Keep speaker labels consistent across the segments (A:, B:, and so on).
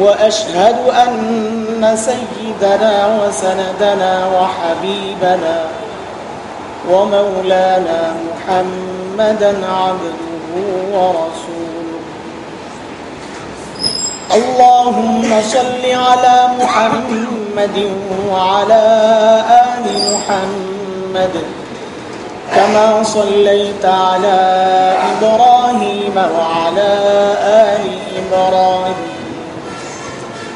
A: وأشهد أن سيدنا وسندنا وحبيبنا ومولانا محمدا عبده ورسوله. اللهم صل على محمد وعلى آل محمد كما صليت على إبراهيم وعلى آل إبراهيم.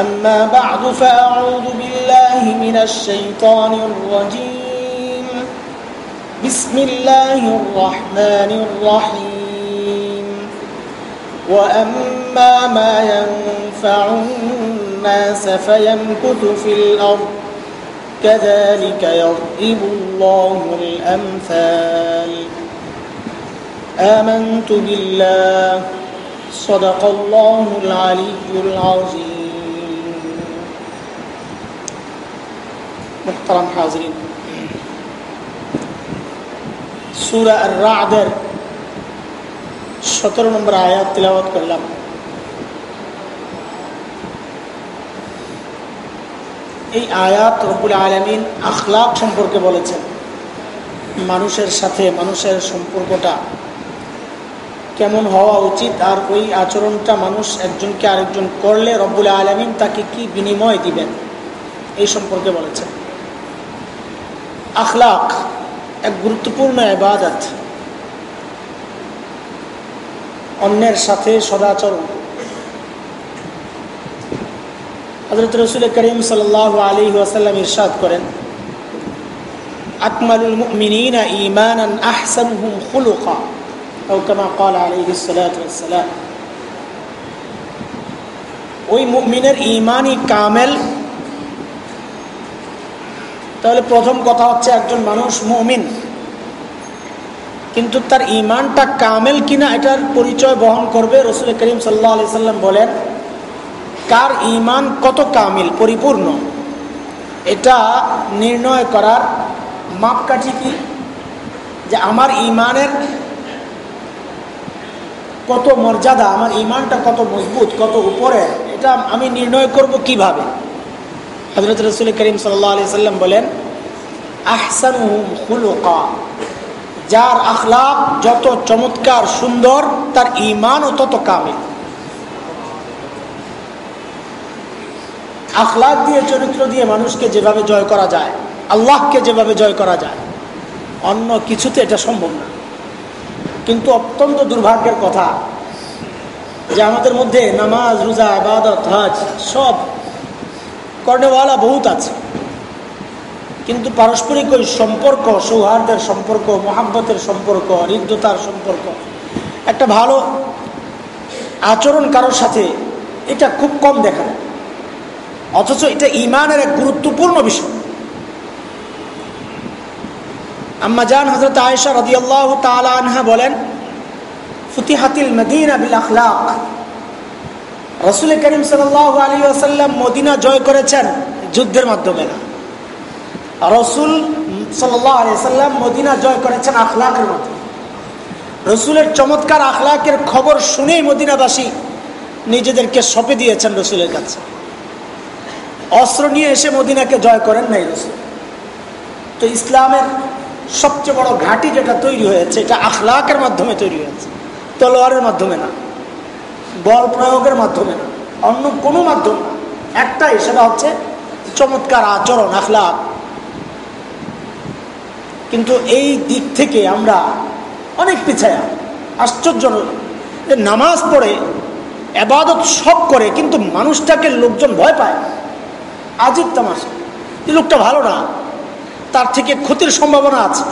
A: أما بعد فأعوذ بالله من الشيطان الرجيم. بسم الله الرحمن الرحيم. وأما ما ينفع الناس فيمكث في الأرض كذلك يضرب الله الأمثال. آمنت بالله صدق الله العلي العظيم. মোহতারাম হাজরিন সুরা রাদের সতেরো নম্বর আয়াত তিলাবত করলাম এই আয়াত রবুল আলমিন আখলাক সম্পর্কে বলেছেন। মানুষের সাথে মানুষের সম্পর্কটা কেমন হওয়া উচিত আর ওই আচরণটা মানুষ একজনকে আরেকজন করলে রব্বুল আলমিন তাকে কি বিনিময় দিবেন? এই সম্পর্কে বলেছেন। আখলাক এক গুরুত্বপূর্ণ এবাদত অন্যের সাথে সদাচরণ হজরত রসুল করিম সাল আলী ওয়াসাল্লাম ইরশাদ করেন আকমালুল মুমিনিনা ঈমানান আহসানুহুম খুলুকা أو كما قال عليه الصلاة والسلام ওই মুমিনের ইমানই কামেল তাহলে প্রথম কথা হচ্ছে একজন মানুষ মুমিন। কিন্তু তার ইমানটা কামেল কিনা এটার পরিচয় বহন করবে রসুল করিম সাল্লাহ আলি সাল্লাম বলেন, কার ইমান কত কামিল, পরিপূর্ণ? এটা নির্ণয় করার মাপকাঠি কি? যে আমার ইমানের কত মর্যাদা, আমার ইমানটা কত মজবুত, কত উপরে, এটা আমি নির্ণয় করব কীভাবে? হজরত রসুল করিম সাল্লি সাল্লাম বলেন, আহসান যার আখলাপ যত চমৎকার, সুন্দর, তার ইমানও তত কামিল। আখলাক দিয়ে, চরিত্র দিয়ে মানুষকে যেভাবে জয় করা যায়, আল্লাহকে যেভাবে জয় করা যায়, অন্য কিছুতে এটা সম্ভব না। কিন্তু অত্যন্ত দুর্ভাগ্যের কথা যে আমাদের মধ্যে নামাজ, রোজা আবাদত হজ সব কর্ণেওয়ালা বহুত আছে। কিন্তু পারস্পরিক ওই সম্পর্ক, সৌহার্দের সম্পর্ক, মোহাব্বতের সম্পর্ক হৃদ্যতার সম্পর্ক, একটা ভালো আচরণ কারোর সাথে, এটা খুব কম দেখা যায়। অথচ এটা ইমানের এক গুরুত্বপূর্ণ বিষয়। আম্মা জান হজরত আয়েশা রদিয়াল্লাহ তালা আনহা বলেন, ফুতিহাতিল মদিনা বিল আখলাক। রসুল করিম সাল আলী আসাল্লাম মদিনা জয় করেছেন যুদ্ধের মাধ্যমে। না রসুল সাল্লাম মদিনা জয় করেছেন আখলাকের মধ্যে রসুলের চমৎকার আখলাকের খবর শুনেই মদিনাবাসী নিজেদেরকে সপে দিয়েছেন রসুলের কাছে। অস্ত্র নিয়ে এসে মদিনাকে জয় করেন নাই রসুল। তো ইসলামের সবচেয়ে বড় ঘাঁটি যেটা তৈরি হয়েছে, এটা আখলাকের মাধ্যমে তৈরি হয়েছে। তলোয়ারের মাধ্যমে না। বল প্রয়োগের মাধ্যমে, অন্য কোনো মাধ্যম একটাই, সেটা হচ্ছে চমৎকার আচরণ আখলাক কিন্তু এই দিক থেকে আমরা অনেক পিছায়া, আশ্চর্য যে নামাজ পড়ে, এবাদত সব করে, কিন্তু মানুষটাকে লোকজন ভয় পায়। আজিব তামাশা। এই লোকটা ভালো না। তার থেকে ক্ষতির সম্ভাবনা আছে।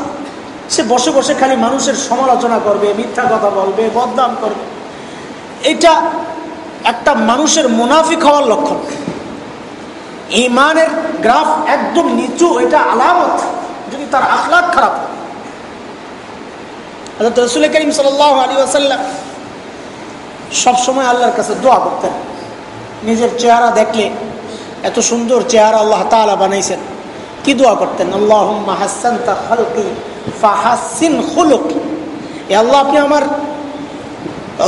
A: সে বসে বসে খালি মানুষের সমালোচনা করবে, মিথ্যা কথা বলবে, বদনাম করবে। এটা একটা মানুষের মুনাফিক হওয়ার লক্ষণ। ইমানের গ্রাফ একদম নিচু, এটা আলামত। যদি তার আখলাখ খারাপ হয়। রসুল করিম সাল আলী আসাল্লাম সবসময় আল্লাহর কাছে দোয়া করতেন। নিজের চেহারা দেখলে এত সুন্দর চেহারা আল্লাহ তালা বানাইছেন। কি দোয়া করতেন? আল্লাহ হাসান ফাহাসিন এ আল্লাহ আপনি আমার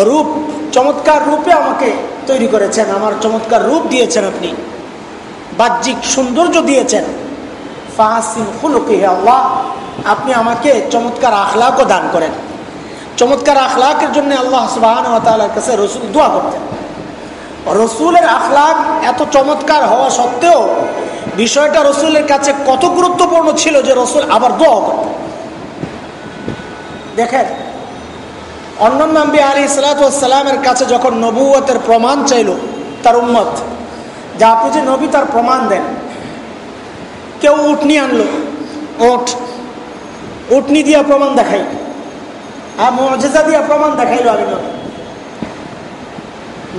A: রূপ চমৎকার রূপে আমাকে তৈরি করেছেন, আমার চমৎকার রূপ দিয়েছেন আপনি। বাহ্যিক সৌন্দর্য দিয়েছেন। ফাহাসিন খুলুকি হে আল্লাহ, আপনি আমাকে চমৎকার আখলাকও দান করেন। চমৎকার আখলাকের জন্য আল্লাহ সুবাহর কাছে রসুল দোয়া করতেন। রসুলের আখলাক এত চমৎকার হওয়া সত্ত্বেও বিষয়টা রসুলের কাছে কত গুরুত্বপূর্ণ ছিল যে রসুল আবার দোয়া করতেন। দেখেন অন্যান্য আম্বি আলী সালাতামের কাছে যখন নবুয়তের প্রমাণ চাইল, তার উন্মত যা আপনি যে নবী, তার প্রমাণ দেন। কেউ উঠনি আনলো ওঠ উঠনি দিয়া প্রমাণ দেখাই, আর মজেজা দিয়া প্রমাণ দেখাইল আমি নবী।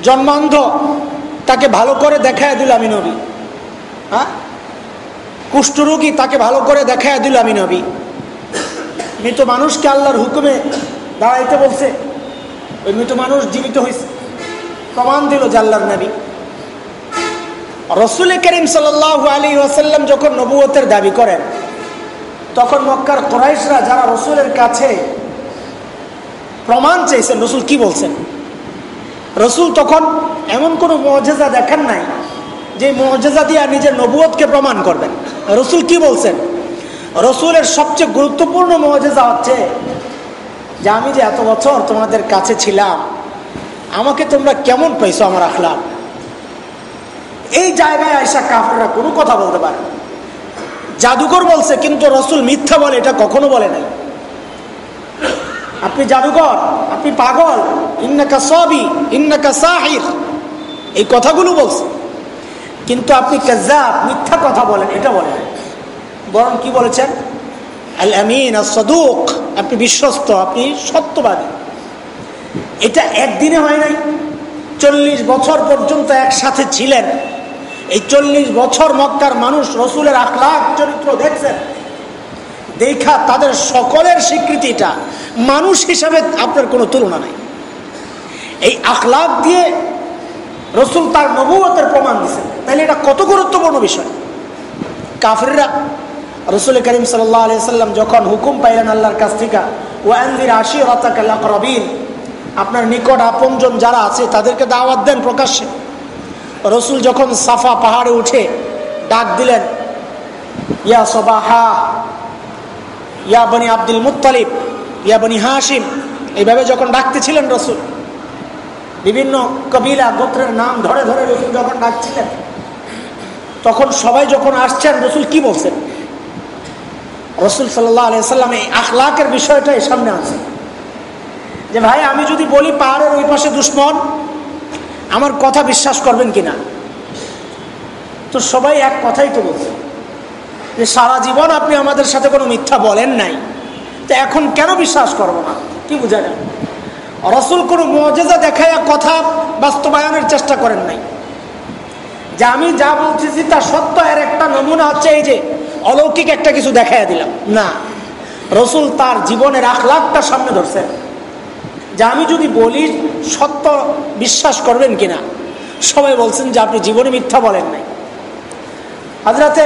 A: জন্মান্ধ, তাকে ভালো করে দেখায় দিল আমি নবী। হ্যাঁ? কুষ্ঠরোগী তাকে ভালো করে দেখায় দিল আমি নবী। মৃত মানুষকে আল্লাহর হুকুমে দাঁড়াইতে বলছে, ওই মৃত মানুষ জীবিত হয়েছে প্রমাণ দিল যে আল্লাহর নবী। রসুল করিম সাল আলী ওয়াসাল্লাম যখন নবুয়তের দাবি করেন, তখন মক্কার কোরাইশরা যারা রসুলের কাছে প্রমাণ চেয়েছেন রসুল কি বলছেন? রসুল তখন এমন কোনো মজেজা দেখেন নাই, যে মজেজা দিয়ে নিজের নবুয়তকে প্রমাণ করবেন। রসুল কি বলছেন? রসুলের সবচেয়ে গুরুত্বপূর্ণ মজেজা হচ্ছে যে আমি যে এত বছর তোমাদের কাছে ছিলাম, আমাকে তোমরা কেমন পাইছো আমার আখলাম এই জায়গায় আয়সা কাফেররা কোনো কথা বলতে পারে জাদুকর বলছে, কিন্তু রসুল মিথ্যা বলে, এটা কখনো বলে নাই। আপনি জাদুকর, আপনি পাগল, ইন্নাকা সবই ইন্নাকা সাহির, এই কথাগুলো বলছে। কিন্তু আপনি কাজাব মিথ্যা কথা বলেন, এটা বলেন বরং কি বলেছেন? আল আমিন সদুক আপনি বিশ্বস্ত, আপনি সত্যবাদী। এটা একদিনে হয় নাই। চল্লিশ বছর পর্যন্ত একসাথে ছিলেন। এই চল্লিশ বছর মক্কার মানুষ রসুলের আখলাখ, চরিত্র দেখছেন। দেখা তাদের সকলের স্বীকৃতিটা মানুষ হিসাবে আপনার কোনো তুলনা নাই। এই আখলাক দিয়ে রসুল তার নবুয়তের প্রমাণ দিচ্ছেন তাহলে এটা কত গুরুত্বপূর্ণ বিষয়? কাফরিরা রসুল করিম সাল্লাম যখন হুকুম পাইলেন আল্লাহর কাছ থেকে ওয়ান্দির আশি রবিন আপনার নিকট আপনজন যারা আছে, তাদেরকে দাওয়াত দেন প্রকাশ্যে। রসুল যখন সাফা পাহাড়ে উঠে ডাক দিলেন, ইয়া সবাহা, ইয়া বনি আব্দুল মুতালিব ইয়া বনি হাসিম এইভাবে যখন ডাকতেছিলেন রসুল, বিভিন্ন কবিলা গোত্রের নাম ধরে ধরে রসুল যখন ডাকছিলেন, তখন সবাই যখন আসছেন, রসুল কি বলছেন? রসুল সাল্লাহ এই আখলাকের বিষয়টাই সামনে আছে। যে ভাই, আমি যদি বলি পাহাড়ের ওই পাশে দুশ্মন, আমার কথা বিশ্বাস করবেন কিনা? তো সবাই এক কথাই তো বলছে যে সারা জীবন আপনি আমাদের সাথে কোনো মিথ্যা বলেন নাই। তো এখন কেন বিশ্বাস করব না? কি বুঝায় রসুল কোনো মজেজা দেখায় কথা বাস্তবায়নের চেষ্টা করেন নাই। যে আমি যা বলতেছি তা সত্য, এর একটা নমুনা হচ্ছে এই যে অলৌকিক একটা কিছু দেখাইয়া দিলাম। না, রসুল তার জীবনের আখলাখটা সামনে ধরছেন যে আমি যদি বলি, সত্য বিশ্বাস করবেন কিনা? সবাই বলছেন যে আপনি জীবনে মিথ্যা বলেন নাই। হাজরাতে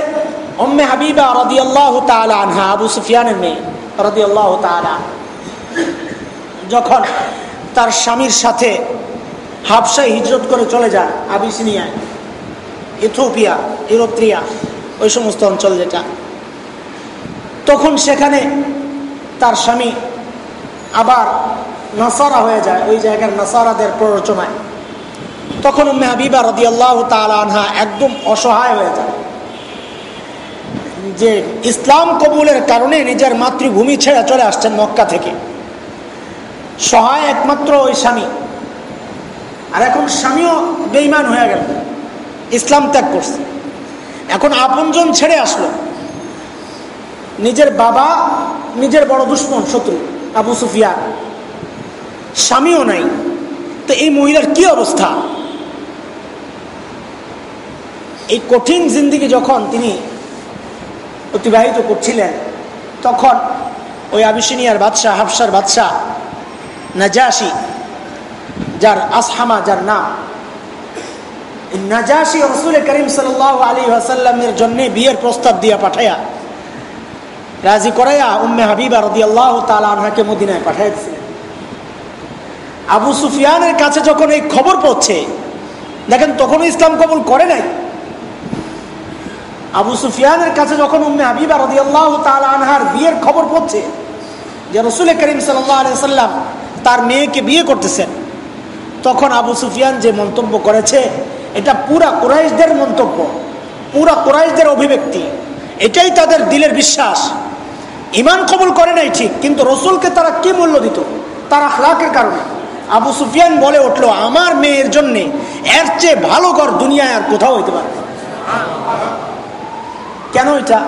A: অম্মে হাবিবা রদি আল্লাহ আনহা, আবু সুফিয়ানের মেয়ে রদি আল্লাহ যখন তার স্বামীর সাথে হাফসায় হিজরত করে চলে যান আবিসিনিয়ায় ইথোপিয়া ইউরোপ্রিয়া ওই সমস্ত অঞ্চল যেটা। তখন সেখানে তার স্বামী আবার নাসারা হয়ে যায়, ওই জায়গার নাসারাদের প্ররোচনায়। তখন উম্মে হাবিবা রদি আল্লাহ আনহা একদম অসহায় হয়ে যায়। যে ইসলাম কবুলের কারণে নিজের মাতৃভূমি ছেড়ে চলে আসছেন মক্কা থেকে। সহায় একমাত্র ওই স্বামী। আর এখন স্বামীও বেইমান হয়ে গেল। ইসলাম ত্যাগ করছে। এখন আপনজন ছেড়ে আসলো। নিজের বাবা, নিজের বড় দুশ্মন, শত্রু, আবু সুফিয়া স্বামীও নাই। তো এই মহিলার কি অবস্থা? এই কঠিন জিন্দিগি যখন তিনি অতিবাহিত করছিলেন, তখন ওই আবিসিনিয়ার বাদশাহ, হাফসার বাদশাহ নাজাসি যার আসহামা, যার নাম নাজাসি রসুল করিম সাল আলী আসাল্লামের জন্য বিয়ের প্রস্তাব দিয়া পাঠাইয়া রাজি করাইয়া উম্মে হাবিবা রদি আল্লাহ তালাকে মদিনায় পাঠাই দিয়েছিলেন আবু সুফিয়ানের কাছে যখন এই খবর পড়ছে দেখেন তখনও ইসলাম কবুল করে নাই। আবু সুফিয়ানের কাছে যখন উম্মে হাবিবা রদি আল্লাহ আনহার বিয়ের খবর পড়ছে যে রসুল করিম সাল্লাম তার মেয়েকে বিয়ে করতেছেন, তখন আবু সুফিয়ান যে মন্তব্য করেছে এটা পুরা কোরাইশদের মন্তব্য, পুরা কোরাইশদের অভিব্যক্তি। এটাই তাদের দিলের বিশ্বাস। ইমান কবুল করে নাই ঠিক, কিন্তু রসুলকে তারা কি মূল্য দিত? তার আখলাকের কারণে। আবু সুফিয়ান বলে উঠল, আমার মেয়ের জন্যে এর চেয়ে ভালো ঘর দুনিয়ায় আর কোথাও হইতে পারে কেন এটা?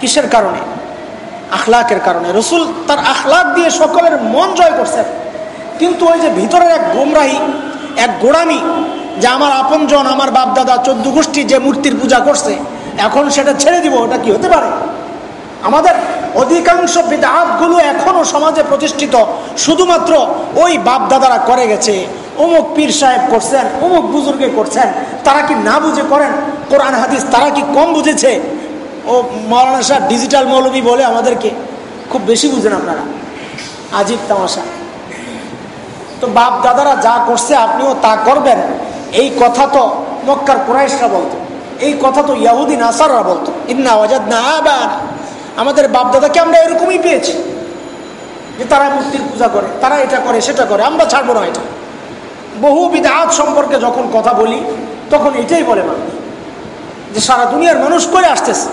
A: কিসের কারণে? আখলাকের কারণে। রসুল তার আখলাক দিয়ে সকলের মন জয় করছেন। কিন্তু ওই যে ভিতরের এক গোমরাহি, এক গোড়ামি যে আমার আপনজন, আমার বাপদাদা চোদ্দ গোষ্ঠী যে মূর্তির পূজা করছে, এখন সেটা ছেড়ে দিব, ওটা কি হতে পারে? আমাদের অধিকাংশ বিদাহাতগুলো এখনও সমাজে প্রতিষ্ঠিত, শুধুমাত্র ওই বাপদাদারা করে গেছে। অমুক পীর সাহেব করছেন, অমুক বুজুর্গে করছেন, তারা কি না বুঝে করেন? কোরআন, হাদিস, তারা কি কম বুঝেছে? ও মৌলানা সাহেব ডিজিটাল মৌলবী বলে আমাদেরকে খুব বেশি বুঝেন আপনারা। আজিব তামাশা। তো বাপ দাদারা যা করছে, আপনিও তা করবেন। এই কথা তো মক্কার কুরাইশরা বলতো। এই কথা তো ইয়াহুদিন আসাররা বলতো। ইন্না ওয়াজাদ না আবার আমাদের বাপ দাদাকে আমরা এরকমই পেয়েছি যে তারা মূর্তির পূজা করে, তারা এটা করে, সেটা করে, আমরা ছাড়বো না এটা। বহু বিধাত সম্পর্কে যখন কথা বলি, তখন এটাই বলে মানুষ যে সারা দুনিয়ার মানুষ করে আসতেছে।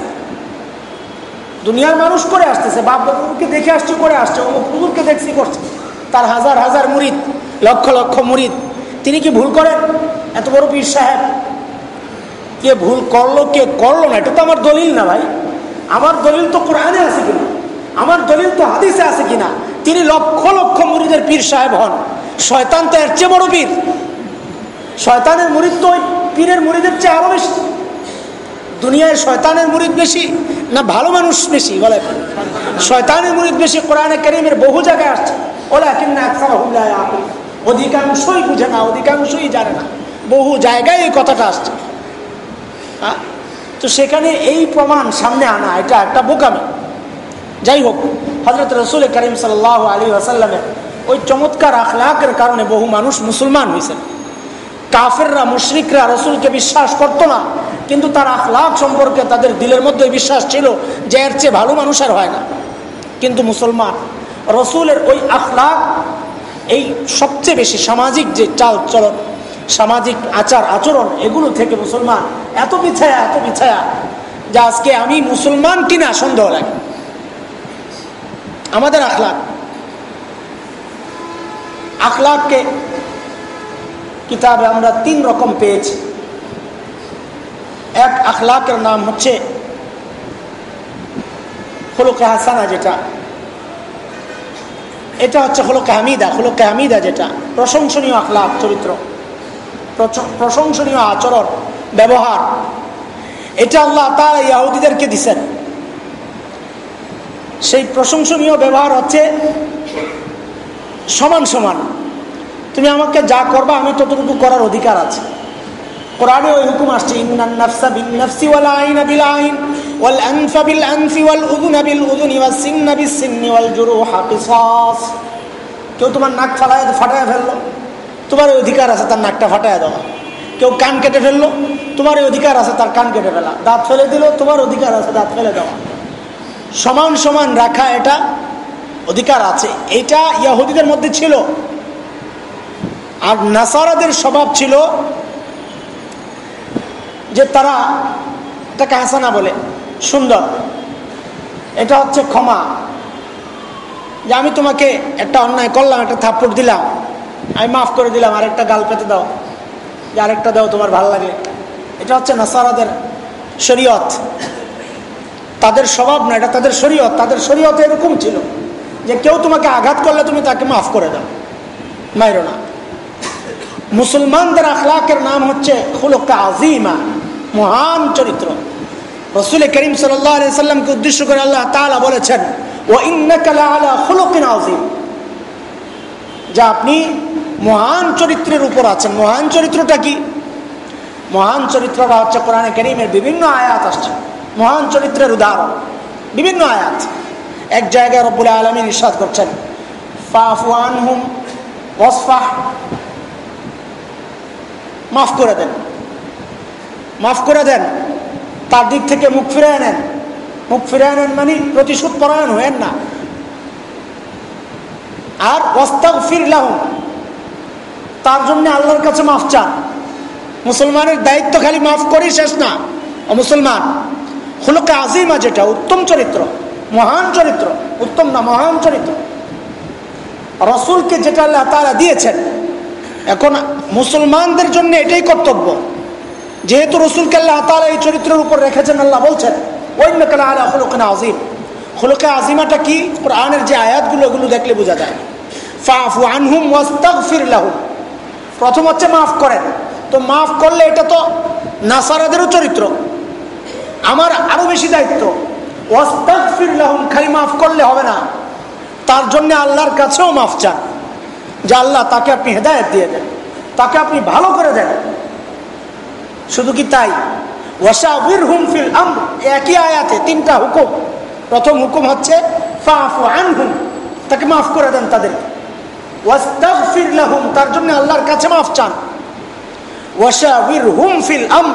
A: দুনিয়ার মানুষ করে আসতেছে। বাপ দাদুকে দেখে আসছে, করে আসছে। অমুক পুকুরকে দেখছি, করছে। তার হাজার হাজার মুরিদ, লক্ষ লক্ষ মুরিদ। তিনি কি ভুল করেন? এত বড় পীর সাহেব। কে ভুল করল, কে করল না, এটা তো আমার দলিল না ভাই। আমার দলিল তো কোরআনে আছে কিনা? আমার দলিল তো হাদিসে আছে কিনা? তিনি লক্ষ লক্ষ মুরিদের পীর সাহেব হন। শয়তান তো এর চেয়ে বড় পীর। শয়তানের মুরিদ তো পীরের মুরিদের চেয়ে আরও বেশি। দুনিয়ায় শয়তানের মুরিদ বেশি না ভালো মানুষ বেশি, বলে? শয়তানের মুরিদ বেশি কোরআনে করিমের বহু জায়গায় আসছে। ওলা কিনা অধিকাংশই বুঝে না, অধিকাংশই জানে না। বহু জায়গায় এই কথাটা আসছে। হ্যাঁ তো সেখানে এই প্রমাণ সামনে আনা, এটা একটা বোকামি। যাই হোক হজরত রসুল করিম সাল আলী আসাল্লামের ওই চমৎকার আখলাকের কারণে বহু মানুষ মুসলমান হয়েছেন। কাফেররা, মুশরিকরা রসুলকে বিশ্বাস করতো না, কিন্তু তার আখলাক সম্পর্কে তাদের দিলের মধ্যে বিশ্বাস ছিল যে এর চেয়ে ভালো মানুষ আর হয় না। কিন্তু মুসলমান, রসুলের ওই আখলাক এই সবচেয়ে বেশি সামাজিক যে চাল চলন, সামাজিক আচার আচরণ, এগুলো থেকে মুসলমান এত পিছায়া এত পিছায়া যে আজকে আমি মুসলমান কিনা সন্দেহ লাগে। আমাদের আখলাক। আখলাককে কিতাবে আমরা তিন রকম পেয়েছি। এক আখলাকের নাম হচ্ছে হলুকে হাসানা যেটা এটা হচ্ছে হলো হামিদা হলুকে হামিদা যেটা প্রশংসনীয় আখলাক চরিত্র। প্রশংসনীয় আচরণ, ব্যবহার। এটা আল্লাহ তার ইয়াহুদিদেরকে দিছেন। সেই প্রশংসনীয় ব্যবহার হচ্ছে সমান সমান। তুমি আমাকে যা করবা, আমি ততটুকু করার অধিকার আছে। কোরআনে ওই হুকুম আসছে والأنف بالأنف والأذن بالأذن والسن بالسن والجروح قصاص কেউ তোমার নাক ফালায় ফাটায় ফেললো তোমার অধিকার আছে তার নাকটা ফাটায় দেওয়া কেউ কান কেটে ফেললো তোমার অধিকার আছে তার কান কেটে ফেলা দাঁত ফেলে দিল তোমার অধিকার আছে দাঁত ফেলে দেওয়া সমান সমান রাখা এটা অধিকার আছে এটা ইয়াহুদিদের মধ্যে ছিল আর নাসারাদের স্বভাব ছিল যে তারা এটাকে হাসানা বলে সুন্দর। এটা হচ্ছে ক্ষমা। যে আমি তোমাকে একটা অন্যায় করলাম, একটা থাপ্পড় দিলাম, আমি মাফ করে দিলাম, আরেকটা গাল পেতে দাও, যে আরেকটা দাও, তোমার ভালো লাগে। এটা হচ্ছে নাসারাদের শরীয়ত। তাদের স্বভাব না, এটা তাদের শরীয়ত। তাদের শরীয়ত এরকম ছিল যে কেউ তোমাকে আঘাত করলে তুমি তাকে মাফ করে দাও, মাইরো না। মুসলমানদের আখলাকের নাম হচ্ছে খুলকা আজিমা মহান চরিত্র। রসুল করিম সাল্লামকে উদ্দেশ্য করে আল্লাহ তালা বলেছেন ও ইন্নকালা আজিম যা আপনি মহান চরিত্রের উপর আছেন। মহান চরিত্রটা কি? মহান চরিত্রটা হচ্ছে কোরআনে করিমের বিভিন্ন আয়াত আসছে। মহান চরিত্রের উদাহরণ, বিভিন্ন আয়াত। এক জায়গায় রব্বুল আলমী নিঃশ্বাস করছেন ফাফওয়ান হুম ওসফাহ মাফ করে দেন, মাফ করে দেন। তার দিক থেকে মুখ ফিরে নেন। মুখ ফিরে নেন মানে প্রতিশোধ পরায়ণ হয়েন না। আর ওস্তাক ফিরলাহ তার জন্য আল্লাহর কাছে মাফ চান। মুসলমানের দায়িত্ব খালি মাফ করেই শেষ না। মুসলমান হলোকে আজিমা যেটা, উত্তম চরিত্র, মহান চরিত্র, উত্তম না মহান চরিত্র। রসুলকে যেটা আল্লাহ তারা দিয়েছেন, এখন মুসলমানদের জন্য এটাই কর্তব্য। যেহেতু রসুলকে আল্লাহ তালা এই চরিত্রের উপর রেখেছেন, আল্লাহ বলছেন ওইনকালা আলা হলুকানা আজিম হলুকে আজিমাটা কি? কোরআনের যে আয়াতগুলো, ওগুলো দেখলে বোঝা যায়। ফাফু আনহুম ওয়াস্তাগফির লাহুম। প্রথম হচ্ছে মাফ করেন। তো মাফ করলে এটা তো নাসারাদেরও চরিত্র। আমার আরও বেশি দায়িত্ব। ওয়াস্তাগফির লাহুম, খালি মাফ করলে হবে না। তার জন্য আল্লাহর কাছেও মাফ চান, যে আল্লাহ তাকে আপনি হেদায়ত দিয়ে দেন, তাকে আপনি ভালো করে দেন। শুধু কি তাই? ওয়াসাবির হুম ফিল আম একই আয়াতে তিনটা হুকুম। প্রথম হুকুম হচ্ছে তাকে মাফ করে দেন তাদের। ওয়াস্তাগফির তার জন্য আল্লাহর কাছে মাফ চান। ওয়াসাবির হুম ফিল আম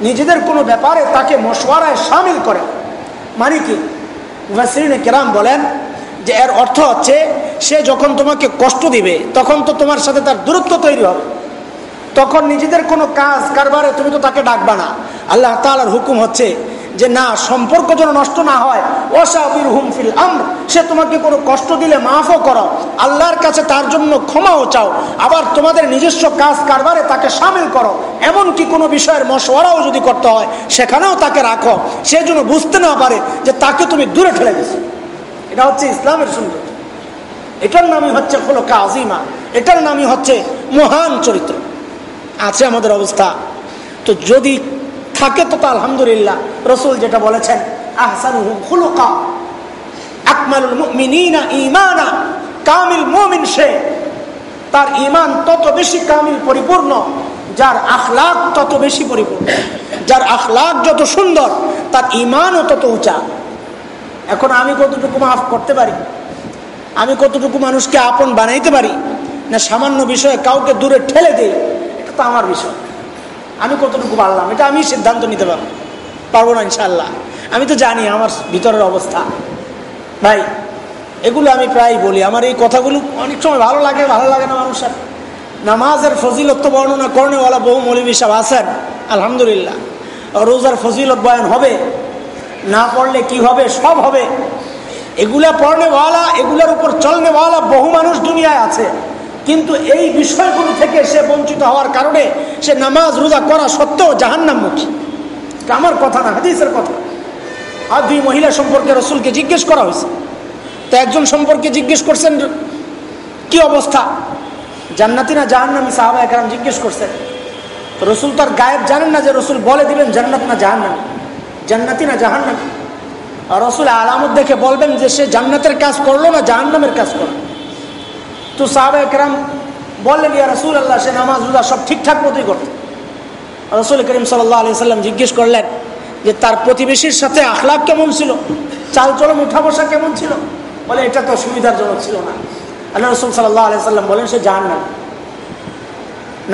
A: নিজেদের কোনো ব্যাপারে তাকে মশওয়ারায় সামিল করে মানে কি? ওয়াসিরিনে কেরাম বলেন যে এর অর্থ হচ্ছে, সে যখন তোমাকে কষ্ট দিবে, তখন তো তোমার সাথে তার দূরত্ব তৈরি হবে। তখন নিজেদের কোনো কাজ, কারবারে তুমি তো তাকে ডাকবা না। আল্লাহ তালার হুকুম হচ্ছে যে, না, সম্পর্ক যেন নষ্ট না হয়। ওসাবির হুমফিল আমর, সে তোমাকে কোনো কষ্ট দিলে মাফও করো। আল্লাহর কাছে তার জন্য ক্ষমাও চাও। আবার তোমাদের নিজস্ব কাজ, কারবারে তাকে সামিল করো। এমন কি কোনো বিষয়ের মশওয়ারাও যদি করতে হয়, সেখানেও তাকে রাখো। সে যেন বুঝতে না পারে যে, তাকে তুমি দূরে ঠেলে দিছো এটা হচ্ছে ইসলামের সুন্দর এটার নামই হচ্ছে খোলকা আজিমা এটার নামই হচ্ছে মহান চরিত্র। আছে আমাদের অবস্থা। তো যদি থাকে তো তা আলহামদুলিল্লাহ। রসুল যেটা বলেছেন, আহসানুহুম খুলুকা, আকমালুল মুমিনিনা ঈমানা, কামিল মুমিন সে। তার ঈমান তত বেশি কামিল পরিপূর্ণ, যার আখলাক তত বেশি পরিপূর্ণ। যার আখলাক যত সুন্দর, তার ঈমানও তত উঁচা। এখন আমি কতটুকু মাফ করতে পারি? আমি কতটুকু মানুষকে আপন বানাইতে পারি? না সামান্য বিষয়ে কাউকে দূরে ঠেলে দিই? এটা তো আমার বিষয়। আমি কতটুকু পারলাম? এটা আমি সিদ্ধান্ত নিতে পারব। পারব না ইনশাল্লাহ আমি তো জানি আমার ভিতরের অবস্থা। ভাই, এগুলো আমি প্রায় বলি। আমার এই কথাগুলো অনেক সময় ভালো লাগে ভালো লাগে না মানুষের। নামাজের ফজিলত বর্ণনা কর্ণেওয়ালা বহু মৌলী সাহেব আছেন, আলহামদুলিল্লাহ। রোজার ফজিলত বয়ান হবে, না পড়লে কি হবে, সব হবে। এগুলা পড়নেওয়ালা এগুলার উপর চলনেওয়ালা বহু মানুষ দুনিয়ায় আছে। কিন্তু এই বিষয়গুলো থেকে সে বঞ্চিত হওয়ার কারণে সে নামাজ রোজা করা সত্ত্বেও জাহান্নামুখী আমার কথা না, হাদিসের কথা। আর দুই মহিলা সম্পর্কে রসুলকে জিজ্ঞেস করা হয়েছে। তো একজন সম্পর্কে জিজ্ঞেস করছেন, কি অবস্থা? জান্নাতি না জাহান্নামি সাহাবা একরাম জিজ্ঞেস করছেন। রসুল তার গায়েব জানেন না যে রসুল বলে দিবেন, জান্নাত না জাহান্নামি? জান্নাতি না জাহান্নামি? আর রসুল আলামত দেখে বলবেন যে সে জান্নাতের কাজ করল না, জাহান্নামের কাজ করল। তো সাহাবা একরাম বললেন, ইয়া রসুল আল্লাহ সে নামাজ, রোজা সব ঠিকঠাক মতোই করত। রসুল করিম সাল্লাহ আলি সাল্লাম জিজ্ঞেস করলেন যে, তার প্রতিবেশীর সাথে আখলাপ কেমন ছিল? চাল চলন উঠা বসা কেমন ছিল? বলে, এটা তো সুবিধাজনক ছিল না। আল্লাহ রসুল সাল্লাহ আলাইসাল্লাম বলেন, সে জান না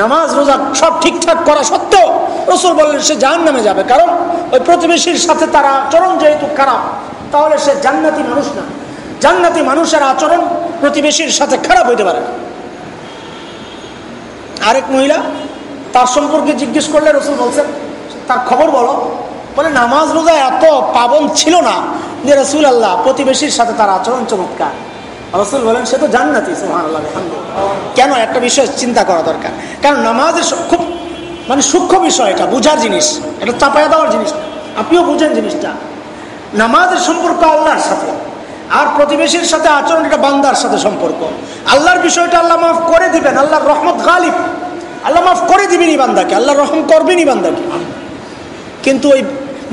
A: নামাজ, রোজা সব ঠিকঠাক করা সত্ত্বেও রসুল বললেন, সে জাহান নামে যাবে। কারণ ওই প্রতিবেশীর সাথে তার আচরণ যেহেতু খারাপ, তাহলে সে জান্নাতি মানুষ না। জান্নাতি মানুষের আচরণ প্রতিবেশীর সাথে খারাপ হইতে পারে। আরেক মহিলা তার সম্পর্কে জিজ্ঞেস করলে রসুল বলছেন, তার খবর বলো। বলে, নামাজ রোজা এত পাবন ছিল না যে রসুল আল্লাহ প্রতিবেশীর সাথে তার আচরণ চমৎকার। রসুল বলেন, সে তো জান্নাতি কেন? একটা বিষয় চিন্তা করা দরকার। কারণ নামাজের খুব মানে সূক্ষ্ম বিষয় এটা, বুঝার জিনিস। এটা চাপায়া দেওয়ার জিনিস আপনিও বুঝেন জিনিসটা। নামাজের সম্পর্ক আল্লাহর সাথে। আর প্রতিবেশীর সাথে আচরণ, এটা বান্দার সাথে সম্পর্ক। আল্লাহর বিষয়টা আল্লাহ মাফ করে দিবেন, আল্লাহর রহমত গালিব। আল্লাহ মাফ করে দিবেন বান্দাকে আল্লাহ রহম করবেন বান্দাকে। কিন্তু ওই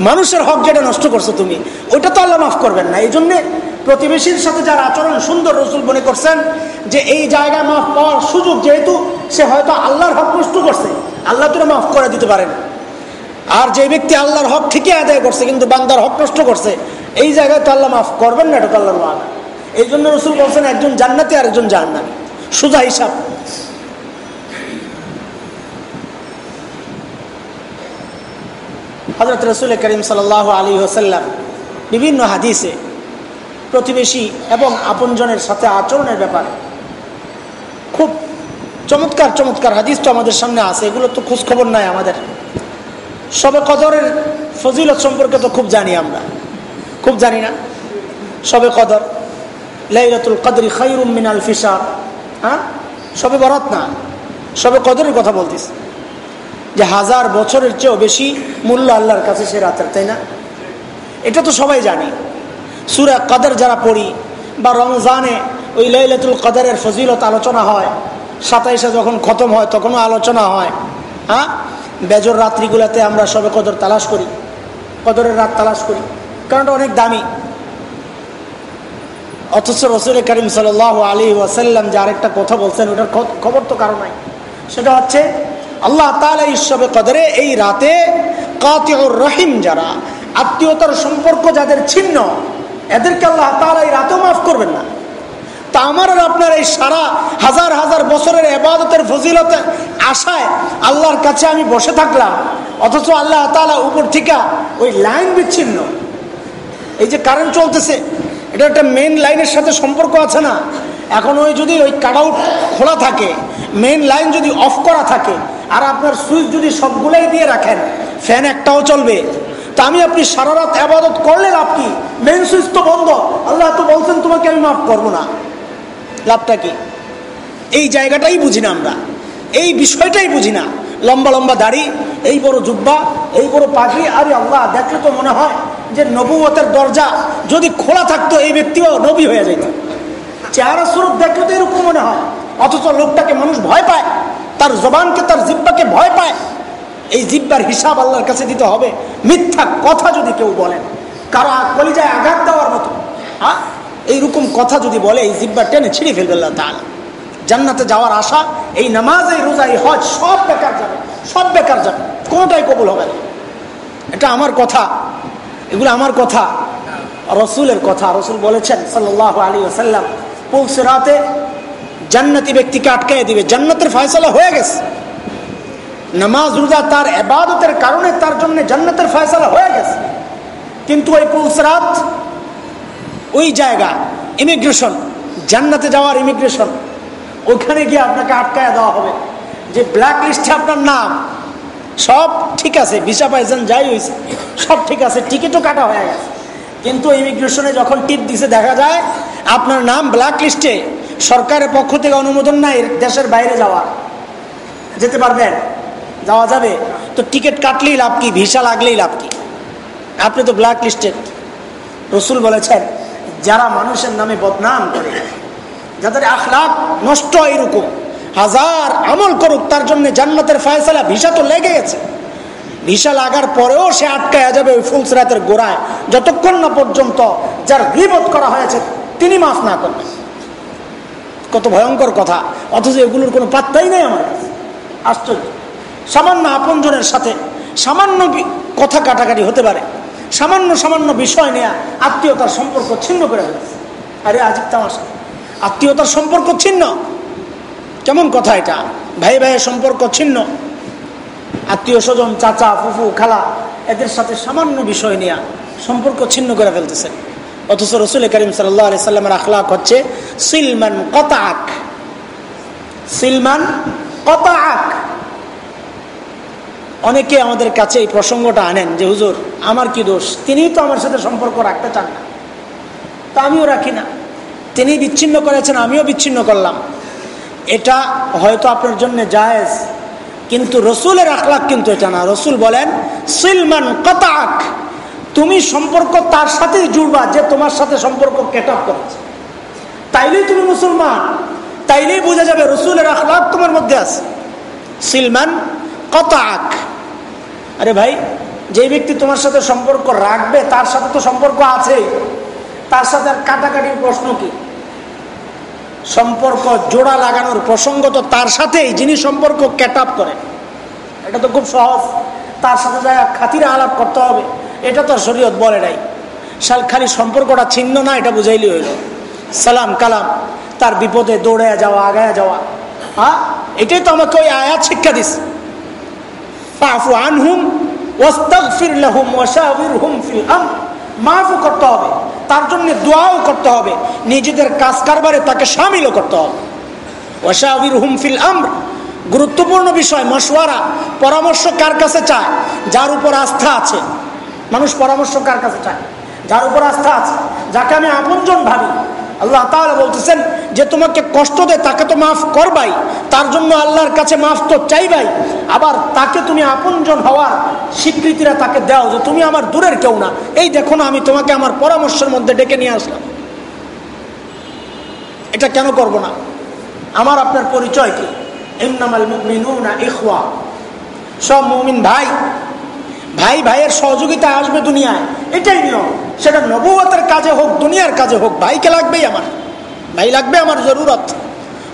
A: মানুষের হক যেটা নষ্ট করছ তুমি, ওইটা তো আল্লাহ মাফ করবেন না। এই জন্যে প্রতিবেশীর সাথে যার আচরণ সুন্দর, রসুল মনে করছেন যে এই জায়গায় মাফ পাওয়ার সুযোগ যেহেতু, সে হয়তো আল্লাহর হক নষ্ট করছে। আল্লাহ তো মাফ করে দিতে পারেন। আর যে ব্যক্তি আল্লাহর হক ঠিকই আদায় করছে, কিন্তু বান্দার হক নষ্ট করছে এই জায়গায় তো আল্লাহ মাফ করবেন না, এটা তো এই জন্য রসুল বলছেন, একজন জান্নাতি আর একজন জাহান্নামি। সুজা হিসাব। হজরত রসুল করিম সাল আলী হোসাল্লাম বিভিন্ন হাদিসে প্রতিবেশী এবং আপনজনের সাথে আচরণের ব্যাপারে খুব চমৎকার চমৎকার হাদিস তো আমাদের সামনে আছে। এগুলো তো খোঁজ খবর নাই আমাদের। সবে কদরের ফজিলত সম্পর্কে তো খুব জানি আমরা। খুব জানি না। সবে কদর। লাইলাতুল কদরি খাইরুম মিনাল ফিসা হ্যাঁ? সবে বরাত না। সবে কদরের কথা বলতিস। যে হাজার বছরের চেয়েও বেশি মূল্য আল্লাহর কাছে সে রাতের, তাই না? এটা তো সবাই জানি। সুরা কদর যারা পড়ি বা রমজানে ওই লাইলাতুল কদরের ফজিলত আলোচনা হয়, সাতাইশে যখন খতম হয় তখনও আলোচনা হয়। হ্যাঁ? বেজর রাত্রিগুলোতে আমরা সবে কদর তালাশ করি। কদরের রাত তালাশ করি। কারণ অনেক দামি। অথচ রসুল করিম সাল আলী ওয়াসাল্লাম যে আরেকটা কথা বলছেন, ওটার খবর তো কারও নাই। সেটা হচ্ছে, আল্লাহ তালা ইসবে কদরে এই রাতে কাতিউর রহিম যারা, আত্মীয়তার সম্পর্ক যাদের ছিন্ন, এদেরকে আল্লাহ তালা এই রাতেও মাফ করবেন না। তা আমার আর আপনার এই সারা হাজার হাজার বছরের এবাদতের ফজিলতে আশায় আল্লাহর কাছে আমি বসে থাকলাম, অথচ আল্লাহ তালা উপর থেকে ওই লাইন বিচ্ছিন্ন। এই যে কারেন্ট চলতেছে, এটা একটা মেন লাইনের সাথে সম্পর্ক আছে না? এখন ওই যদি ওই কাট আউট খোলা থাকে মেন লাইন যদি অফ করা থাকে, আর আপনার সুইচ যদি সবগুলাই দিয়ে রাখেন ফ্যান একটাও চলবে। তা আমি আপনি সারা রাত আবাদত করলে লাভ মেন সুইচ তো বন্ধ। আল্লাহ তো বলছেন, তোমাকে আমি মাফ করব না। লাভটা কি? এই জায়গাটাই বুঝি না আমরা। এই বিষয়টাই বুঝি না। লম্বা লম্বা দাড়ি, এই বড় জুব্বা, এই বড় পাখি আরে আল্লাহ, দেখলে তো মনে হয় যে নবুয়তের দরজা যদি খোলা থাকতো, এই ব্যক্তিও নবী হয়ে যেত চেহারা স্বরূপ দেখলে তো এরকম মনে হয়। অথচ লোকটাকে মানুষ ভয় পায়, তার জবানকে, তার জিব্বাকে ভয় পায়। এই জিব্বার হিসাব আল্লাহর কাছে দিতে হবে। মিথ্যা কথা যদি কেউ বলেন কারও কলিজায় আঘাত দেওয়ার মতো হ্যাঁ এইরকম কথা যদি বলে, এই জিব্বা টেনে ছিঁড়ে ফেলবে আল্লাহ তাহলে জান্নাতে যাওয়ার আশা, এই নামাজ, এই রোজা, এই হজ, সব বেকার যাবে, সব বেকার যাবে, কোনোটাই কবুল হবে না। এটা আমার কথা। এগুলো আমার কথা, রসুলের কথা। রসুল বলেছেন সাল্লাহ আলী আসাল্লাম পৌঁছে রাতে জান্নাতি ব্যক্তিকে আটকাই দিবে। জান্নাতের ফয়সলা হয়ে গেছে। নামাজ রোজা তার এবাদতের কারণে তার জন্য জান্নাতের ফয়সলা হয়ে গেছে। কিন্তু ওই পুলসরাত ওই জায়গা ইমিগ্রেশন জান্নাতে যাওয়ার ইমিগ্রেশন ওখানে গিয়ে আপনাকে আটকায় দেওয়া হবে। যে ব্ল্যাক লিস্টে আপনার নাম সব ঠিক আছে ভিসা পাইছেন যাই হয়েছে সব ঠিক আছে টিকিটও কাটা হয়ে গেছে। কিন্তু ইমিগ্রেশনে যখন টিপ দিছে, দেখা যায় আপনার নাম ব্ল্যাক লিস্টে সরকারের পক্ষ থেকে অনুমোদন নাই, দেশের বাইরে যাওয়া। যেতে পারবেন? যাওয়া যাবে। তো টিকিট কাটলেই লাভ কি? ভিসা লাগলেই লাভ কি? আপনি তো ব্ল্যাক লিস্টেড রসুল বলেছেন, যারা মানুষের নামে বদনাম করে, যাদের আখলাখ নষ্ট এরকম হাজার আমল করুক, তার জন্য জান্নাতের ফায়সালা ভিসা তো লেগে গেছে ভিসা লাগার পরেও সে আটকায়া যাবে ওই ফুলসরাতের গোড়ায়। যতক্ষণ না পর্যন্ত যার গিবত করা হয়েছে, তিনি মাফ না করবেন কত ভয়ঙ্কর কথা। অথচ এগুলোর কোনো পাত্তাই নেই আমার আশ্চর্য। সামান্য আপনজনের সাথে সামান্য কথা কাটাকাটি হতে পারে। সামান্য সামান্য বিষয় নেয়া আত্মীয়তার সম্পর্ক ছিন্ন করে ফেলেছে। আরে আজিব তামাশা। আত্মীয়তার সম্পর্ক ছিন্ন। কেমন কথা এটা? ভাই ভাইয়ের সম্পর্ক ছিন্ন। আত্মীয় স্বজন, চাচা, ফুফু, খালা, এদের সাথে সামান্য বিষয় নিয়ে সম্পর্ক ছিন্ন করে ফেলতেছে। অথচ রসুল করিম সাল্লাহ আলি আখলাক হচ্ছে, সিলমান কতাক সিলমান কতাক অনেকে আমাদের কাছে এই প্রসঙ্গটা আনেন যে, হুজুর, আমার কি দোষ? তিনিই তো আমার সাথে সম্পর্ক রাখতে চান না। তা আমিও রাখি না। তিনি বিচ্ছিন্ন করেছেন, আমিও বিচ্ছিন্ন করলাম। এটা হয়তো আপনার জন্য জায়েজ, কিন্তু রসুলের আখলাক কিন্তু এটা না। রসুল বলেন, সিলমান কতাক তুমি সম্পর্ক তার সাথেই জুড়বা যে তোমার সাথে সম্পর্ক কেট আপ করেছে। তাইলেই তুমি মুসলমান, তাইলেই বোঝা যাবে রসুলের আখলাক তোমার মধ্যে আছে। সিলমান কতাক আরে ভাই যে ব্যক্তি তোমার সাথে সম্পর্ক রাখবে, তার সাথে তো সম্পর্ক আছেই তার সাথে আর কাটাকাটির প্রশ্ন কি? সম্পর্ক জোড়া লাগানোর প্রসঙ্গ তো তার সাথেই, যিনি সম্পর্ক ক্যাট আপ করেন এটা তো খুব সহজ। তার সাথে যায় খাতিরে আলাপ করতে হবে, এটা তো শরীয়ত বলে নাই। শাল খালি সম্পর্কটা ছিন্ন না, এটা বুঝাইলি হইল। সালাম, কালাম, তার বিপদে দৌড়ে যাওয়া আগায় যাওয়া। হ্যাঁ এটাই তো আমাকে ওই আয়াত শিক্ষা দিস আনহুম, ওয়াস্তাগফির লাহুম ওয়াশাবিরহুম ফিল আমর। মাফও করতে হবে, তার জন্য দোয়াও করতে হবে, নিজেদের কাজ কারবারে তাকে সামিলও করতে হবে। ওয়াশাবির হুম ফিল আমর, গুরুত্বপূর্ণ বিষয়, মশওয়ারা, পরামর্শ কার কাছে চায়? যার উপর আস্থা আছে। মানুষ পরামর্শ কার কাছে চায়? যার উপর আস্থা আছে? যাকে আমি আপনজন ভাবি। আল্লাহ তাহলে বলতেছেন যে, তোমাকে কষ্ট দেয় তাকে তো মাফ করবাই। তার জন্য আল্লাহর কাছে মাফ তো চাইবাই। আবার তাকে তুমি আপনজন হওয়ার স্বীকৃতিরা তাকে দাও যে, তুমি আমার দূরের কেউ না। এই দেখো না, আমি তোমাকে আমার পরামর্শের মধ্যে ডেকে নিয়ে আসলাম। এটা কেন করব না? আমার আপনার পরিচয় কি? ইমনামাল মুমিনুনা ইখওয়া। সব মুমিন ভাই ভাই ভাইয়ের সহযোগিতা আসবে দুনিয়ায়। এটাই নিয়ম। সেটা নবুয়তের কাজে হোক, দুনিয়ার কাজে হোক, ভাইকে লাগবেই আমার। ভাই লাগবে আমার জরুরত।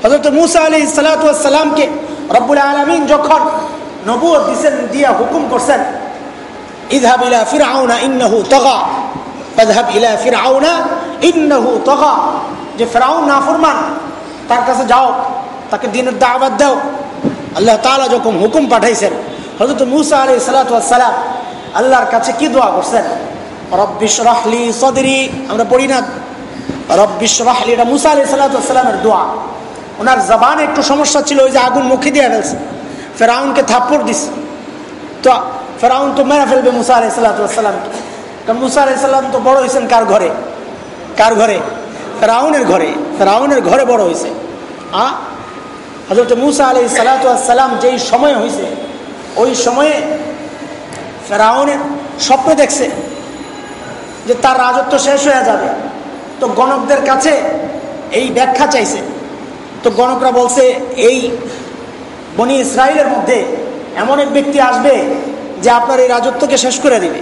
A: হজরত মুসা আলী সালাতামকে রব্বুল আলমিন যখন নবুয়ত দিছেন, দিয়া হুকুম করছেন ইদহাব ইলা ফিরআউনা ইন্নাহু তাগা ফাযহাব ইলা ফিরআউনা ইন্নাহু তাগা যে ফিরআউন নাফরমান, তার কাছে যাও, তাকে দিনের দাওয়াত দাও। আল্লাহ তাআলা যখন হুকুম পাঠাইছেন হযরত মুসা আলাইহিস সালাতু ওয়াস সালাম আল্লাহর কাছে কি দোয়া করছেন? রব্বিশ রাহলি সদরি, আমরা পড়ি না। রব্বিশ রাহলি এটা মুসা আলাইহিস সালাতু ওয়াস দোয়া। ওনার জবানে একটু সমস্যা ছিল, ওই যে আগুন মুখে দিয়ে ফেলছে। ফেরাউনকে থাপ্পড় দিস তো ফেরাউন তো মেরা ফেলবে মুসা আলাই সাল্লাতামকে কারণ মুসা আলাই সাল্লাম তো বড় হয়েছেন কার ঘরে? কার ঘরে? ফেরাউনের ঘরে। ফেরাউনের ঘরে বড় হয়েছে আ হজরত মুসা আলাই সাল্লাতাম যেই সময় হয়েছে ওই সময়ে ফেরাউনের স্বপ্ন দেখছে যে তার রাজত্ব শেষ হয়ে যাবে। তো গণকদের কাছে এই ব্যাখ্যা চাইছে। তো গণকরা বলছে, এই বনি ইসরায়েলের মধ্যে এমন এক ব্যক্তি আসবে যে আপনার এই রাজত্বকে শেষ করে দিবে।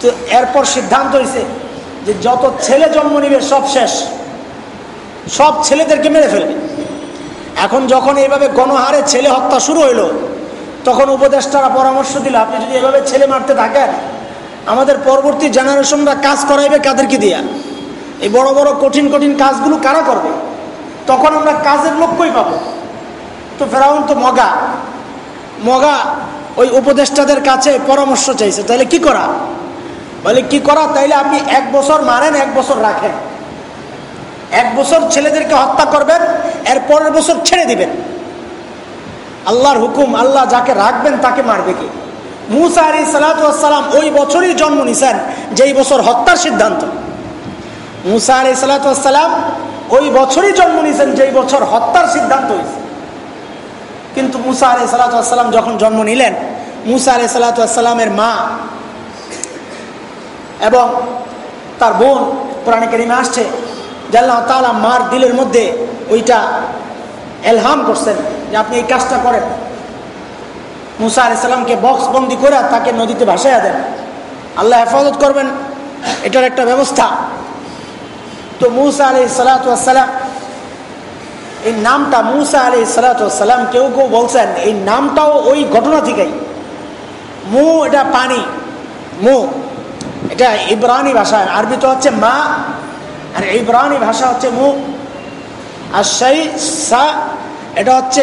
A: তো এরপর সিদ্ধান্ত হয়েছে যে যত ছেলে জন্ম নিবে সব শেষ। সব ছেলেদেরকে মেরে ফেলবে। এখন যখন এইভাবে গণহারে ছেলে হত্যা শুরু হইল, তখন উপদেষ্টারা পরামর্শ দিল, আপনি যদি এভাবে ছেলে মারতে থাকেন, আমাদের পরবর্তী জেনারেশনরা কাজ করাইবে কাদেরকে দিয়া? এই বড় বড় কঠিন কঠিন কাজগুলো কারা করবে? তখন আমরা কাজের লক্ষ্যই পাবো? তো ফেরাউন তো মগা। মগা ওই উপদেষ্টাদের কাছে পরামর্শ চাইছে তাহলে কি করা? বলে, কি করা? তাইলে আপনি এক বছর মারেন, এক বছর রাখেন। এক বছর ছেলেদেরকে হত্যা করবেন, এর পরের বছর ছেড়ে দিবেন। আল্লাহর হুকুম, আল্লাহ যাকে রাখবেন তাকে মারবে কি? মুসা আলী সালাতাম ওই বছরই জন্ম নিছেন, যেই বছর হত্যার সিদ্ধান্ত। মুসা আলী সালাতাম ওই বছরই জন্ম নিয়েছেন যেই বছর হত্যার সিদ্ধান্ত হয়েছে কিন্তু মুসা আলি সালাতাম যখন জন্ম নিলেন, মুসা আলি সালাতামের মা এবং তার বোন, কোরআনে কেরিমে আসছে যে তালা মার দিলের মধ্যে ওইটা এলহাম করছেন যে আপনি এই কাজটা করেন। মুসা আলি সাল্লামকে বক্স বন্দি করে তাকে নদীতে ভাসাইয়া দেন। আল্লাহ হেফাজত করবেন, এটার একটা ব্যবস্থা। তো মুসা আলি সালাতাম এই নামটা মুসা আলি সালাতাম কেউ কেউ বলছেন, এই নামটাও ওই ঘটনা থেকেই। মু এটা পানি, মু। এটা ইব্রানি ভাষা আরবি তো হচ্ছে মা আর ইব্রানি ভাষা হচ্ছে মু, আর সেই সা, এটা হচ্ছে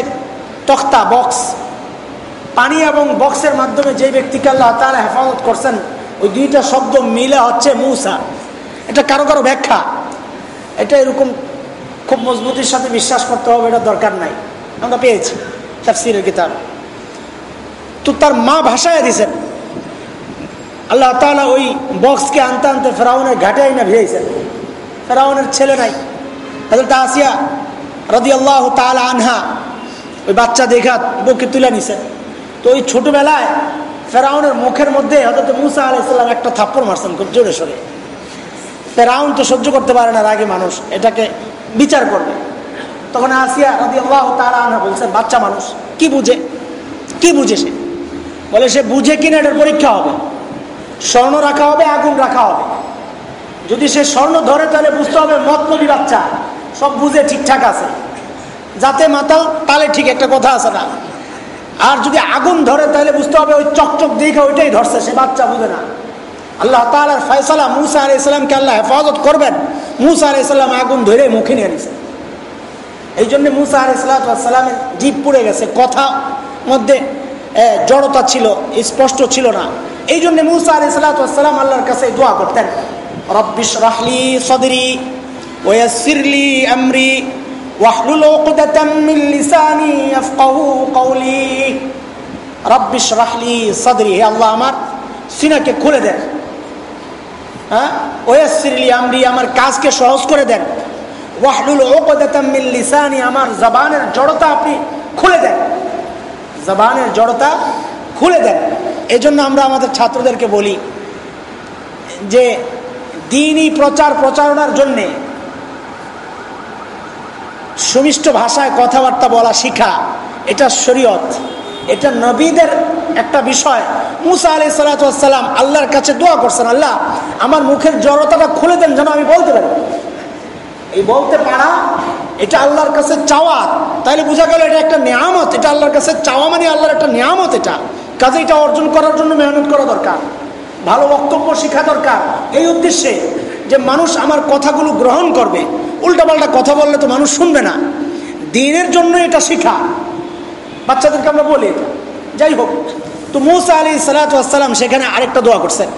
A: তক্তা, বক্স। পানি এবং বক্সের মাধ্যমে যে ব্যক্তিকে আল্লাহ তারা হেফাজত করছেন, ওই দুইটা শব্দ মিলে হচ্ছে মুসা। এটা কারও কারও ব্যাখ্যা। এটা এরকম খুব মজবুতির সাথে বিশ্বাস করতে হবে, এটা দরকার নাই। আমরা পেয়েছি তার তাফসিরের কিতাব। তো তার মা ভাষায় দিছেন আল্লাহ তালা ওই বক্সকে আনতে আনতে ফেরাউনের ঘাটে না ভিড়েছেন ফেরাউনের ছেলে নাই। হজরত আসিয়া রদি আল্লাহ তালা আনহা ওই বাচ্চা দেখা বুকে তুলে নিছেন তো ওই ছোটবেলায় ফেরাউনের মুখের মধ্যে হজরত মুসা আলাইসাল্লাম একটা থাপ্পড় মারছেন খুব জোরে সরে। ফেরাউন তো সহ্য করতে পারে না রাগে মানুষ, এটাকে বিচার করবে। তখন আসিয়া রদি আল্লাহ তালা আনহা বলছেন বাচ্চা মানুষ, কি বুঝে? কি বুঝে সে? বলে, সে বুঝে কিনা এটার পরীক্ষা হবে। স্বর্ণ রাখা হবে, আগুন রাখা হবে। যদি সে স্বর্ণ ধরে, তাহলে বুঝতে হবে মত নবী বাচ্চা। সব বুঝে ঠিকঠাক আছে। যাতে মাতাল, তাহলে ঠিক একটা কথা আছে না। আর যদি আগুন ধরে, তাহলে বুঝতে হবে ওই চকচক দিকে ওইটাই ধরছে, সে বাচ্চা বুঝে না। আল্লাহ তালার ফয়সালা মুসা আলি ইসলামকে আল্লাহ হেফাজত করবেন। মুসা আলি ইসলাম আগুন ধরে মুখে নিয়ে নিছে। এই জন্য মুসা আলি সাল্লামের জীব পুড়ে গেছে। কথা মধ্যে জড়তা ছিল, স্পষ্ট ছিল না। এই জন্য মুসা আলি সাল্লাম আল্লাহর কাছে দোয়া করতেন। রব্বিশ রাহলি সদরি ওয়াসিরলি আমরি واحلل عقدة من لساني يفقه قولي رب اشرح لي صدري হে আল্লাহ আমার সিনাকে খুলে দেন হ্যাঁ ওয়াসিরলি আমরি আমার কাজকে সহজ করে দেন ওয়াহলুল উকদাতাম মিন লিসানি আমার জবানের জড়তা আপনি খুলে দেন জবানের জড়তা খুলে দেন এই জন্য আমরা আমাদের ছাত্রদেরকে বলি যে দিনই প্রচার প্রচারণার জন্যে সুমিষ্ট ভাষায় কথাবার্তা বলা শিখা, এটা শরীয়ত। এটা নবীদের একটা বিষয়। মুসা আলি সালাতাম আল্লাহর কাছে দোয়া করছেন, আল্লাহ, আমার মুখের জড়তাটা খুলে দেন যেন আমি বলতে পারি। এই বলতে পারা, এটা আল্লাহর কাছে চাওয়া। তাহলে বোঝা গেল এটা একটা নিয়ামত, এটা আল্লাহর কাছে চাওয়া মানে আল্লাহর একটা নিয়ামত এটা। কাজে এটা অর্জন করার জন্য মেহনত করা দরকার। ভালো বক্তব্য শেখা দরকার। এই উদ্দেশ্যে যে মানুষ আমার কথাগুলো গ্রহণ করবে, উল্টাপাল্টা কথা বললে তো মানুষ শুনবে না। দিনের জন্য এটা শেখা। বাচ্চাদেরকে আমরা বলি যাই হোক, তো মুসা আলী সালাতাম সেখানে আরেকটা দোয়া করছেন।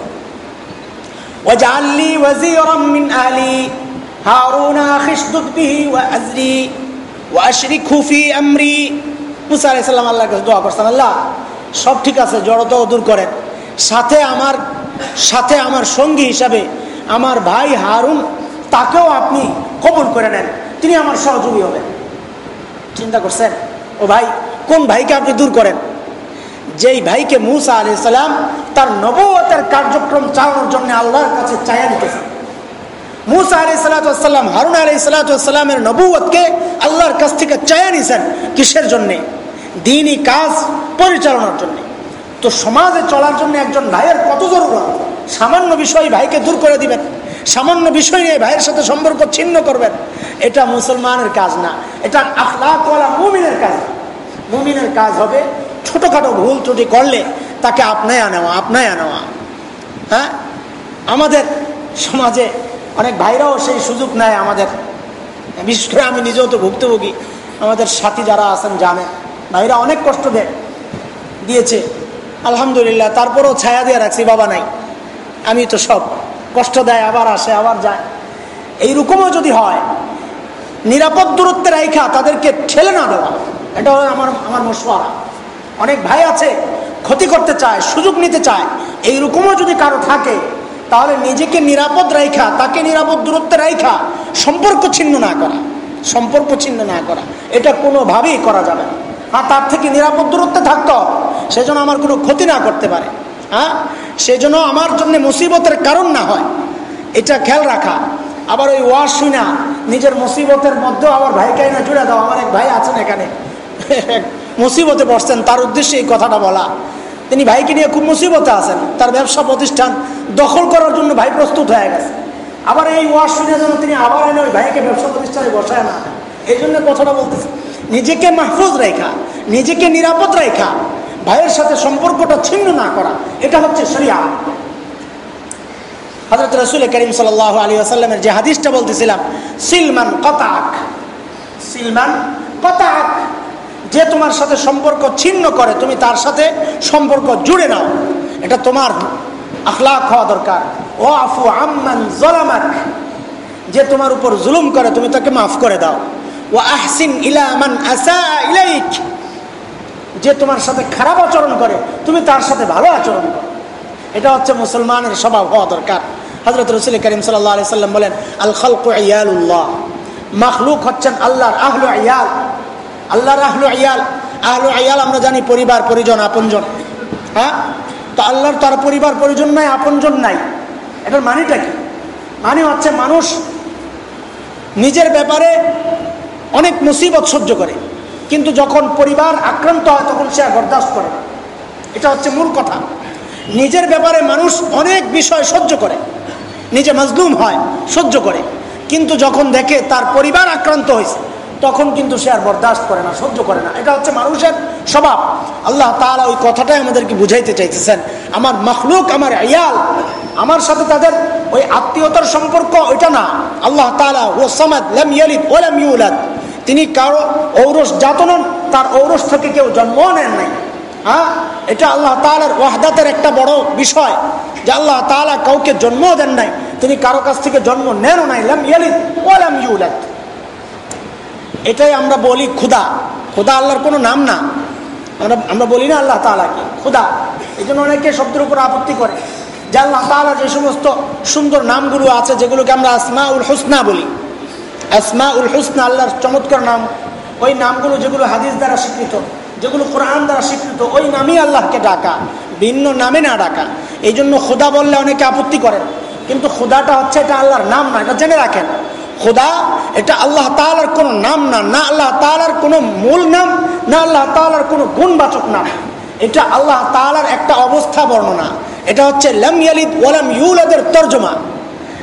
A: দোয়া করছেন, আল্লাহ, সব ঠিক আছে, জড়তাও দূর করেন। সাথে আমার সাথে আমার সঙ্গী হিসাবে আমার ভাই হারুন, তাকেও আপনি কবুল করে নেন। তিনি আমার সহযোগী হবেন। চিন্তা করছেন? ও ভাই, কোন ভাইকে আপনি দূর করেন? যেই ভাইকে মুসা আলি সাল্লাম তার নবতের কার্যক্রম চালানোর জন্য আল্লাহর কাছে চায়া দিতেছেন মুসা হারুন আল্লাহর কাছ থেকে চায়া নিছেন কিসের জন্যে? দিনই কাজ পরিচালনার জন্যে। তো সমাজে চলার জন্য একজন ভাইয়ের কত জরুরত? সামান্য বিষয় ভাইকে দূর করে দিবেন। সামান্য বিষয় নিয়ে ভাইয়ের সাথে সম্পর্ক ছিন্ন করবেন। এটা মুসলমানের কাজ না। এটা আখলাকওয়ালা মুমিনের কাজ। মুমিনের কাজ হবে ছোটোখাটো ভুল ত্রুটি করলে তাকে আপনায় নেওয়া আপনায় নেওয়া। হ্যাঁ? আমাদের সমাজে অনেক ভাইরাও সেই সুযোগ নেয় আমাদের। বিশেষ করে আমি নিজেও তো ভুক্তভোগী। আমাদের সাথী যারা আছেন জানে। ভাইরা অনেক কষ্ট দেয়। দিয়েছে। আলহামদুলিল্লাহ, তারপরেও ছায়া দিয়ে রাখছি, বাবা নাই। আমি তো সব কষ্ট দেয়, আবার আসে, আবার যায়। এইরকমও যদি হয়, নিরাপদ দূরত্বে রাইখা তাদেরকে ঠেলে না দেওয়া। এটা আমার আমার মশওয়ারা। অনেক ভাই আছে, ক্ষতি করতে চায়, সুযোগ নিতে চায়। এইরকমও যদি কারও থাকে, তাহলে নিজেকে নিরাপদ রাইখা, তাকে নিরাপদ দূরত্বে রাইখা সম্পর্ক ছিন্ন না করা, সম্পর্ক ছিন্ন না করা। এটা কোনোভাবেই করা যাবে না। হ্যাঁ তার থেকে নিরাপদ দূরত্বে থাকতে সেজন্য আমার কোনো ক্ষতি না করতে পারে। হ্যাঁ সেজন্য আমার জন্য মুসিবতের কারণ না হয়। এটা খেয়াল রাখা। আবার ওই ওয়াশ শুনা নিজের মুসিবতের মধ্যেও আবার ভাইকে না জুড়ে দাও। আমার এক ভাই আছেন এখানে। মুসিবতে বসছেন তার উদ্দেশ্যে এই কথাটা বলা। তিনি ভাইকে নিয়ে খুব মুসিবতে আছেন। তার ব্যবসা প্রতিষ্ঠান দখল করার জন্য ভাই প্রস্তুত হয়ে গেছে। আবার এই ওয়াশ শুনে যেন তিনি আবার এনে ওই ভাইকে ব্যবসা প্রতিষ্ঠানে বসায় না। এই জন্য কথাটা বলতেছে। নিজেকে মাহফুজ রেখা। নিজেকে নিরাপদ রেখা। ভাইয়ের সাথে সম্পর্কটা ছিন্ন না করা, এটা হচ্ছে শরিয়া। হজরত রসুল করিম সাল আলী আসাল্লামের যে হাদিসটা বলতেছিলাম, সিলমান কতাক সিলমান কতাক যে তোমার সাথে সম্পর্ক ছিন্ন করে, তুমি তার সাথে সম্পর্ক জুড়ে নাও। এটা তোমার আখলাক হওয়া দরকার। ও আফু আম্মান জলামাক যে তোমার উপর জুলুম করে, তুমি তাকে মাফ করে দাও। ও আহসিন ইলামান আসা ইলাইক যে তোমার সাথে খারাপ আচরণ করে, তুমি তার সাথে ভালো আচরণ করো। এটা হচ্ছে মুসলমানের স্বভাব হওয়া দরকার। হজরত রসুল করিম সাল্লাম বলেন আল খালক ইয়ালুল্লাহ হচ্ছেন আল্লাহর আহলু আয়াল আল্লাহর আহলু আয়াল আহলু ইয়াল আমরা জানি পরিবার, পরিজন, আপনজন। হ্যাঁ? তো আল্লাহর তার পরিবার, পরিজন নাই, আপনজন নাই। এটার মানেটা কি? মানে হচ্ছে মানুষ নিজের ব্যাপারে অনেক মুসিবত সহ্য করে। কিন্তু যখন পরিবার আক্রান্ত হয়, তখন সে আর বরদাস্ত করে না। এটা হচ্ছে মূল কথা। নিজের ব্যাপারে মানুষ অনেক বিষয় সহ্য করে। নিজে মজলুম হয়, সহ্য করে। কিন্তু যখন দেখে তার পরিবার আক্রান্ত হয়েছে, তখন কিন্তু সে আর বরদাস্ত করে না, সহ্য করে না। এটা হচ্ছে মানুষের স্বভাব। আল্লাহ তালা ওই কথাটাই আমাদেরকে বুঝাইতে চাইতেছেন। আমার মখলুক, আমার আয়াল, আমার সাথে তাদের ওই আত্মীয়তার সম্পর্ক ওইটা না। আল্লাহ তালা ও সমাদ ইউলাদ। তিনি কারও ঔরস জাতনন, তার ঔরস থেকে কেউ জন্ম নেন নাই। হ্যাঁ? এটা আল্লাহ তালার ওয়াহদাতের একটা বড় বিষয় যে আল্লাহ তালা কাউকে জন্ম দেন নাই, তিনি কারও কাছ থেকে জন্ম নেনও নাই, লাম এটাই আমরা বলি খুদা। খুদা আল্লাহর কোনো নাম না। আমরা আমরা বলি না আল্লাহ তালাকে খুদা। এই জন্য অনেকে শব্দের উপর আপত্তি করে যে আল্লাহ তালা যে সমস্ত সুন্দর নামগুলো আছে, যেগুলোকে আমরা আসমা উল হুসনা বলি। আসমা উল হুসনা, আল্লাহর চমৎকার নাম। ওই নামগুলো যেগুলো হাদিস দ্বারা স্বীকৃত, যেগুলো কোরআন দ্বারা স্বীকৃত, ওই নামই আল্লাহকে ডাকা। ভিন্ন নামে না ডাকা। এই জন্য খোদা বললে অনেকে আপত্তি করেন। কিন্তু খোদাটা হচ্ছে এটা আল্লাহর নাম না, এটা জেনে রাখেন। খোদা, এটা আল্লাহ তালার কোনো নাম না না আল্লাহ তালার কোনো মূল নাম, না আল্লাহ তালার কোনো গুণবাচক নাম। এটা আল্লাহ তালার একটা অবস্থা বর্ণনা। এটা হচ্ছে লেম ইয়ালিদ ওয়ালাম ইউলাদের তর্জমা।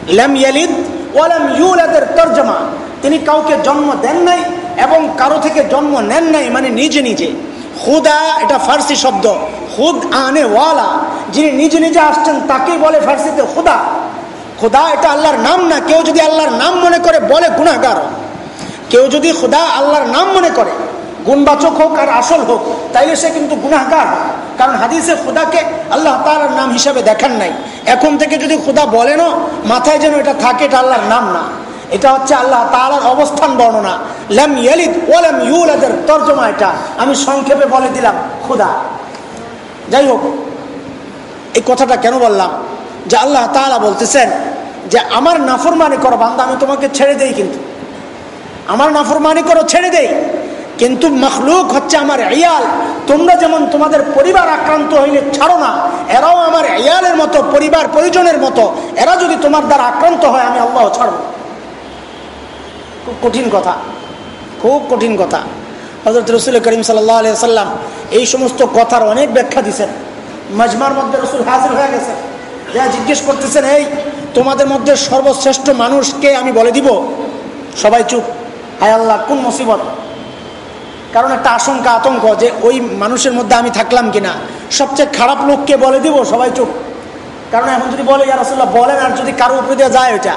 A: লেম ইয়ালিদ ওয়ালাম ইউলাদের তর্জমা। তিনি কাউকে জন্ম দেন নাই এবং কারও থেকে জন্ম নেন নাই মানে নিজে নিজে। হুদা এটা ফার্সি শব্দ। খুদ আনে ওয়ালা। যিনি নিজে নিজে আসছেন তাকেই বলে ফার্সিতে হুদা। খুদা এটা আল্লাহর নাম না, কেউ যদি আল্লাহর নাম মনে করে, বলে গুণাগার কেউ যদি খুদা আল্লাহর নাম মনে করে, গুণবাচক হোক আর আসল হোক, তাইলে সে কিন্তু গুণাগার কারণ হাদিসে খুদাকে আল্লাহ তালার নাম হিসাবে দেখান নাই। এখন থেকে যদি খুদা বলেনও, মাথায় যেন এটা থাকে, এটা আল্লাহর নাম না। এটা হচ্ছে আল্লাহ তালার অবস্থান বর্ণনা। ল্যাম ইয়ালিদ ওয়ালাম ইউলাদের তর্জমা এটা। আমি সংক্ষেপে বলে দিলাম, খুদা। যাই হোক, এই কথাটা কেন বললাম? যে আল্লাহ তালা বলতেছেন যে, আমার নাফরমানি করো, বান্দা, আমি তোমাকে ছেড়ে দেই কিন্তু। আমার নাফরমানি করো, ছেড়ে দেই। কিন্তু মখলুক হচ্ছে আমার ইয়াল। তোমরা যেমন তোমাদের পরিবার আক্রান্ত হইলে ছাড়ো না, এরাও আমার ইয়ালের মতো, পরিবার পরিজনের মতো। এরা যদি তোমার দ্বারা আক্রান্ত হয়, আমি আল্লাহ ছাড়ব। খুব কঠিন কথা। খুব কঠিন কথা। হজরত রসুল করিম সাল্লাহ সাল্লাম এই সমস্ত কথার অনেক ব্যাখ্যা দিচ্ছেন মজমার মধ্যে রসুল হাজির হয়ে গেছে। যা জিজ্ঞেস করতেছেন, এই, তোমাদের মধ্যে সর্বশ্রেষ্ঠ মানুষকে আমি বলে দিব? সবাই চুপ। হায় আল্লাহ, কোন মুসিবত? কারণ একটা আশঙ্কা, আতঙ্ক যে ওই মানুষের মধ্যে আমি থাকলাম কিনা। সবচেয়ে খারাপ লোককে বলে দিব, সবাই চুপ। কারণ এখন যদি বলে ইয়ারসুল্লাহ বলেন, আর যদি কারও উপরে দেওয়া যায় ওইটা।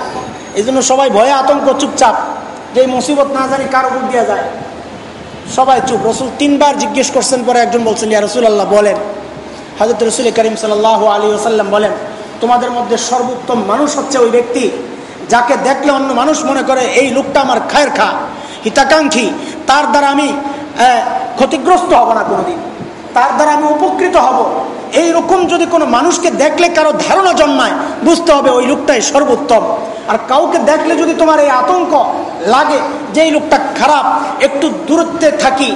A: এই জন্য সবাই ভয়ে আতঙ্ক, চুপচাপ। যে মুসিবত না জানি কারও উপর দেওয়া যায়। সবাই চুপ। রসুল তিনবার জিজ্ঞেস করছেন, পরে একজন বলছেন, ইয়া রসুল আল্লাহ বলেন। হাজরত রসুল করিম সাল আলী ওসাল্লাম বলেন, তোমাদের মধ্যে সর্বোত্তম মানুষ হচ্ছে ওই ব্যক্তি যাকে দেখলে অন্য মানুষ মনে করে, এই লোকটা আমার খায়ের খা, হিতাকাঙ্ক্ষী। তার দ্বারা আমি ক্ষতিগ্রস্ত হব না কোনোদিন। তার দ্বারা আমি উপকৃত হব। এই রকম যদি কোনো মানুষকে দেখলে কারও ধারণা জন্মায়, বুঝতে হবে ওই লোকটাই সর্বোত্তম। আর কাউকে দেখলে যদি তোমার এই আতঙ্ক লাগে যে এই লোকটা খারাপ, একটু দূরত্বে থাকি,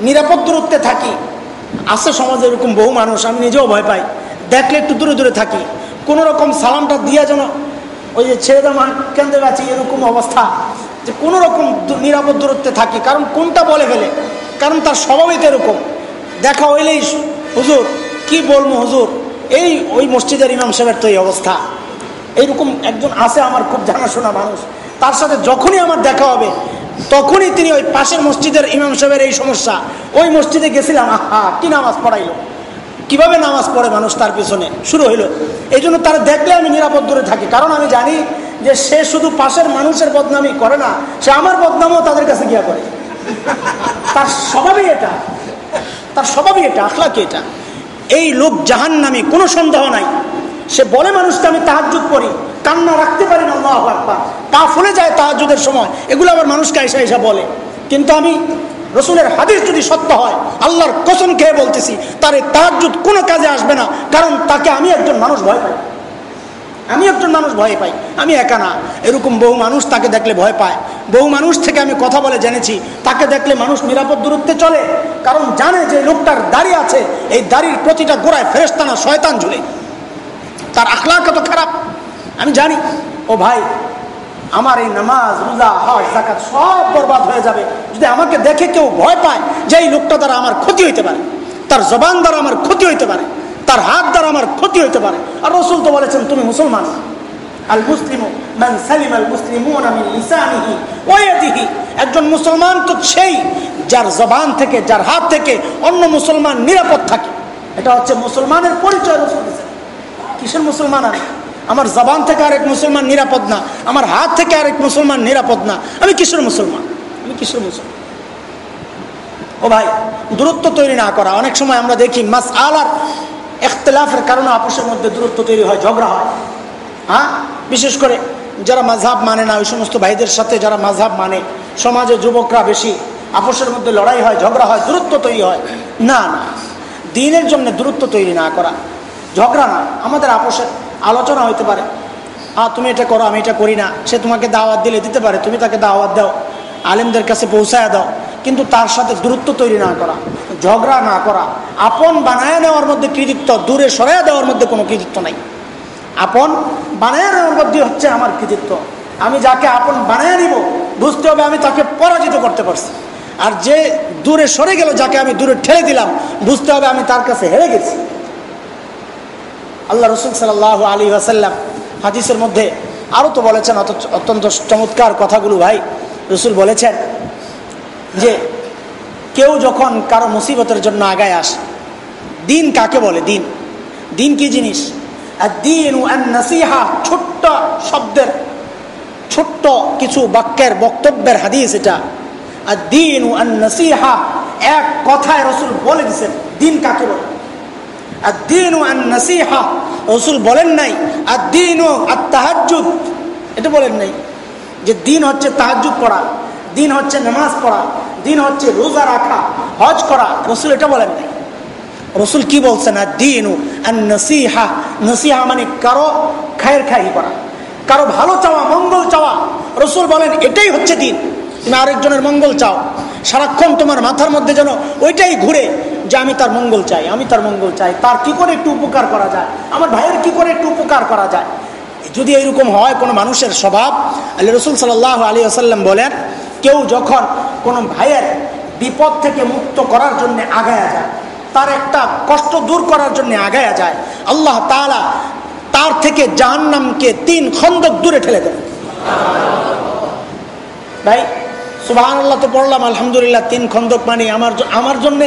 A: নিরাপদ দূরত্বে থাকি। আছে সমাজে এরকম বহু মানুষ, আমি নিজেও ভয় পাই। দেখলে একটু দূরে দূরে থাকি। কোনো রকম সালামটা দিয়া যেন ওই যে ছেড়ে দেওয়া কেন্দ্রে আছে, এরকম অবস্থা যে কোনো রকম নিরাপদ দূরত্বে থাকে। কারণ কোনটা বলে ফেলে? কারণ তার স্বভাবই তো এরকম। দেখা হইলেই হুজুর, কি বলব হুজুর? এই ওই মসজিদের ইমাম সাহেবের তো এই অবস্থা। এইরকম একজন আছে আমার খুব জানাশোনা মানুষ। তার সাথে যখনই আমার দেখা হবে, তখনই তিনি ওই পাশের মসজিদের ইমাম সাহেবের এই সমস্যা। ওই মসজিদে গেছিলাম, আহা, কি নামাজ পড়াইলো? কীভাবে নামাজ পড়ে মানুষ তার পিছনে? শুরু হইল। এই জন্য তারা দেখলে আমি নিরাপদ দূরে থাকি। কারণ আমি জানি যে সে শুধু পাশের মানুষের বদনামি করে না, সে আমার বদনামও তাদের কাছে গিয়া করে তার স্বভাবই এটা। তার স্বভাবই এটা আখলাকি এটা। এই লোক জাহান নামে কোনো সন্দেহ নাই। সে বলে মানুষকে, আমি তাহাজুদ করি কান্না রাখতে পারি না, আল্লাহ আকবার। পা ফুলে যায় তাহাজুদের সময়। এগুলো আবার মানুষকে এসা এসা বলে। কিন্তু আমি রসুলের হাদিস যদি সত্য হয়, আল্লাহর কসম খেয়ে বলতেছি, তার এই কোনো কাজে আসবে না, কারণ তাকে আমি একজন মানুষ ভয় পাই। আমি একজন মানুষ ভয় পাই, আমি একা না। এরকম বহু মানুষ তাকে দেখলে ভয় পায়। বহু মানুষ থেকে আমি কথা বলে জেনেছি, তাকে দেখলে মানুষ নিরাপদ দূরত্বে চলে, কারণ জানে যে লোকটার দাড়ি আছে, এই দাড়ির প্রতিটা গোড়ায় ফেরেস্তানা শয়তান ঝুলে। তার আখলা কত খারাপ, আমি জানি। ও ভাই আমার এই নামাজ, রোজা, হজ জাকাত সব বরবাদ হয়ে যাবে। যদি আমাকে দেখে কেউ ভয় পায় যে এই লোকটা দ্বারা আমার ক্ষতি হইতে পারে, তার জবান দ্বারা আমার ক্ষতি হইতে পারে, তার হাত দ্বারা আমার ক্ষতি হইতে পারে, আর রসুল তো বলেছেন, তুমি মুসলমান। আল মুসলিম একজন মুসলমান তো সেই যার জবান থেকে, যার হাত থেকে অন্য মুসলমান নিরাপদ থাকে। এটা হচ্ছে মুসলমানের পরিচয় রসুল কিসের মুসলমান আমি আমার জবান থেকে আরেক মুসলমান নিরাপদ না, আমার হাত থেকে আরেক মুসলমান নিরাপদ না। আমি কিশোর মুসলমান, আমি কিশোর মুসলমান। ও ভাই, দূরত্ব তৈরি না করা। অনেক সময় আমরা দেখি মাস আলার এখতলাফের কারণে আপোষের মধ্যে দূরত্ব তৈরি হয়, ঝগড়া হয়। হ্যাঁ? বিশেষ করে যারা মাঝহাব মানে না, ওই সমস্ত ভাইদের সাথে যারা মাঝহাব মানে সমাজে যুবকরা বেশি, আপোষের মধ্যে লড়াই হয়, ঝগড়া হয়, দূরত্ব তৈরি হয়। না না, দিনের জন্য দূরত্ব তৈরি না করা, ঝগড়া না। আমাদের আপোষের আলোচনা হইতে পারে। হ্যাঁ তুমি এটা করো, আমি এটা করি না। সে তোমাকে দাওয়াত দিলে দিতে পারে, তুমি তাকে দাওয়াত দাও, আলেমদের কাছে পৌঁছায় দাও। কিন্তু তার সাথে দূরত্ব তৈরি না করা, ঝগড়া না করা, আপন বানায় নেওয়ার মধ্যে কৃতিত্ব, দূরে সরাইয়া দেওয়ার মধ্যে কোনো কৃতিত্ব নাই। আপন বানায় নেওয়ার মধ্যে হচ্ছে আমার কৃতিত্ব। আমি যাকে আপন বানায় নিব, বুঝতে হবে আমি তাকে পরাজিত করতে পারছি। আর যে দূরে সরে গেল, যাকে আমি দূরে ঠেলে দিলাম, বুঝতে হবে আমি তার কাছে হেরে গেছি। আল্লাহ রসুল সাল্লাহ আলী আসাল্লাম হাদিসের মধ্যে আরও তো বলেছেন অত অত্যন্ত চমৎকার কথাগুলো ভাই রসুল বলেছেন যে, কেউ যখন কারও মুসিবতের জন্য আগায় আসে, দিন কাকে বলে দিন? দিন কি জিনিস? আর দিন নাসিহা ছোট্ট শব্দের, ছোট্ট কিছু বাক্যের বক্তব্যের হাদিস এটা। আর দিন নাসিহা এক কথায় রসুল বলে দিছেন দিন কাকে বলে? আর দিন নাসিহা রসুল বলেন নাই আর দিন ও আর তাহাজুদ এটা বলেন নাই যে দিন হচ্ছে তাহাজুদ পড়া, দিন হচ্ছে নামাজ পড়া, দিন হচ্ছে রোজা রাখা, হজ করা। রসুল এটা বলেন নাই। রসুল কি বলছেন? আর দিন আর নসিহা নসিহা মানে কারও খায়ের খাই করা, কারও ভালো চাওয়া, মঙ্গল চাওয়া। রসুল বলেন এটাই হচ্ছে দিন। তুমি আরেকজনের মঙ্গল চাও, সারাক্ষণ তোমার মাথার মধ্যে যেন ওইটাই ঘুরে যে আমি তার মঙ্গল চাই, আমি তার মঙ্গল চাই, তার কি করে একটু উপকার করা যায়? আমার ভাইয়ের কি করে একটু উপকার করা যায়? যদি এরকম হয় কোনো মানুষের স্বভাব, আল্লাহ রসুল সাল্লাহ আলী আসাল্লাম বলেন, কেউ যখন কোনো ভাইয়ের বিপদ থেকে মুক্ত করার জন্য আগায়া যায়, তার একটা কষ্ট দূর করার জন্য আগায়া যায়, আল্লাহ তালা তার থেকে জাহান্নামকে তিন খন্দক দূরে ঠেলে দেন। ভাই সুবাহ আল্লাহ তো পড়লাম, আলহামদুলিল্লাহ, তিন খন্দক মানে আমার আমার জন্যে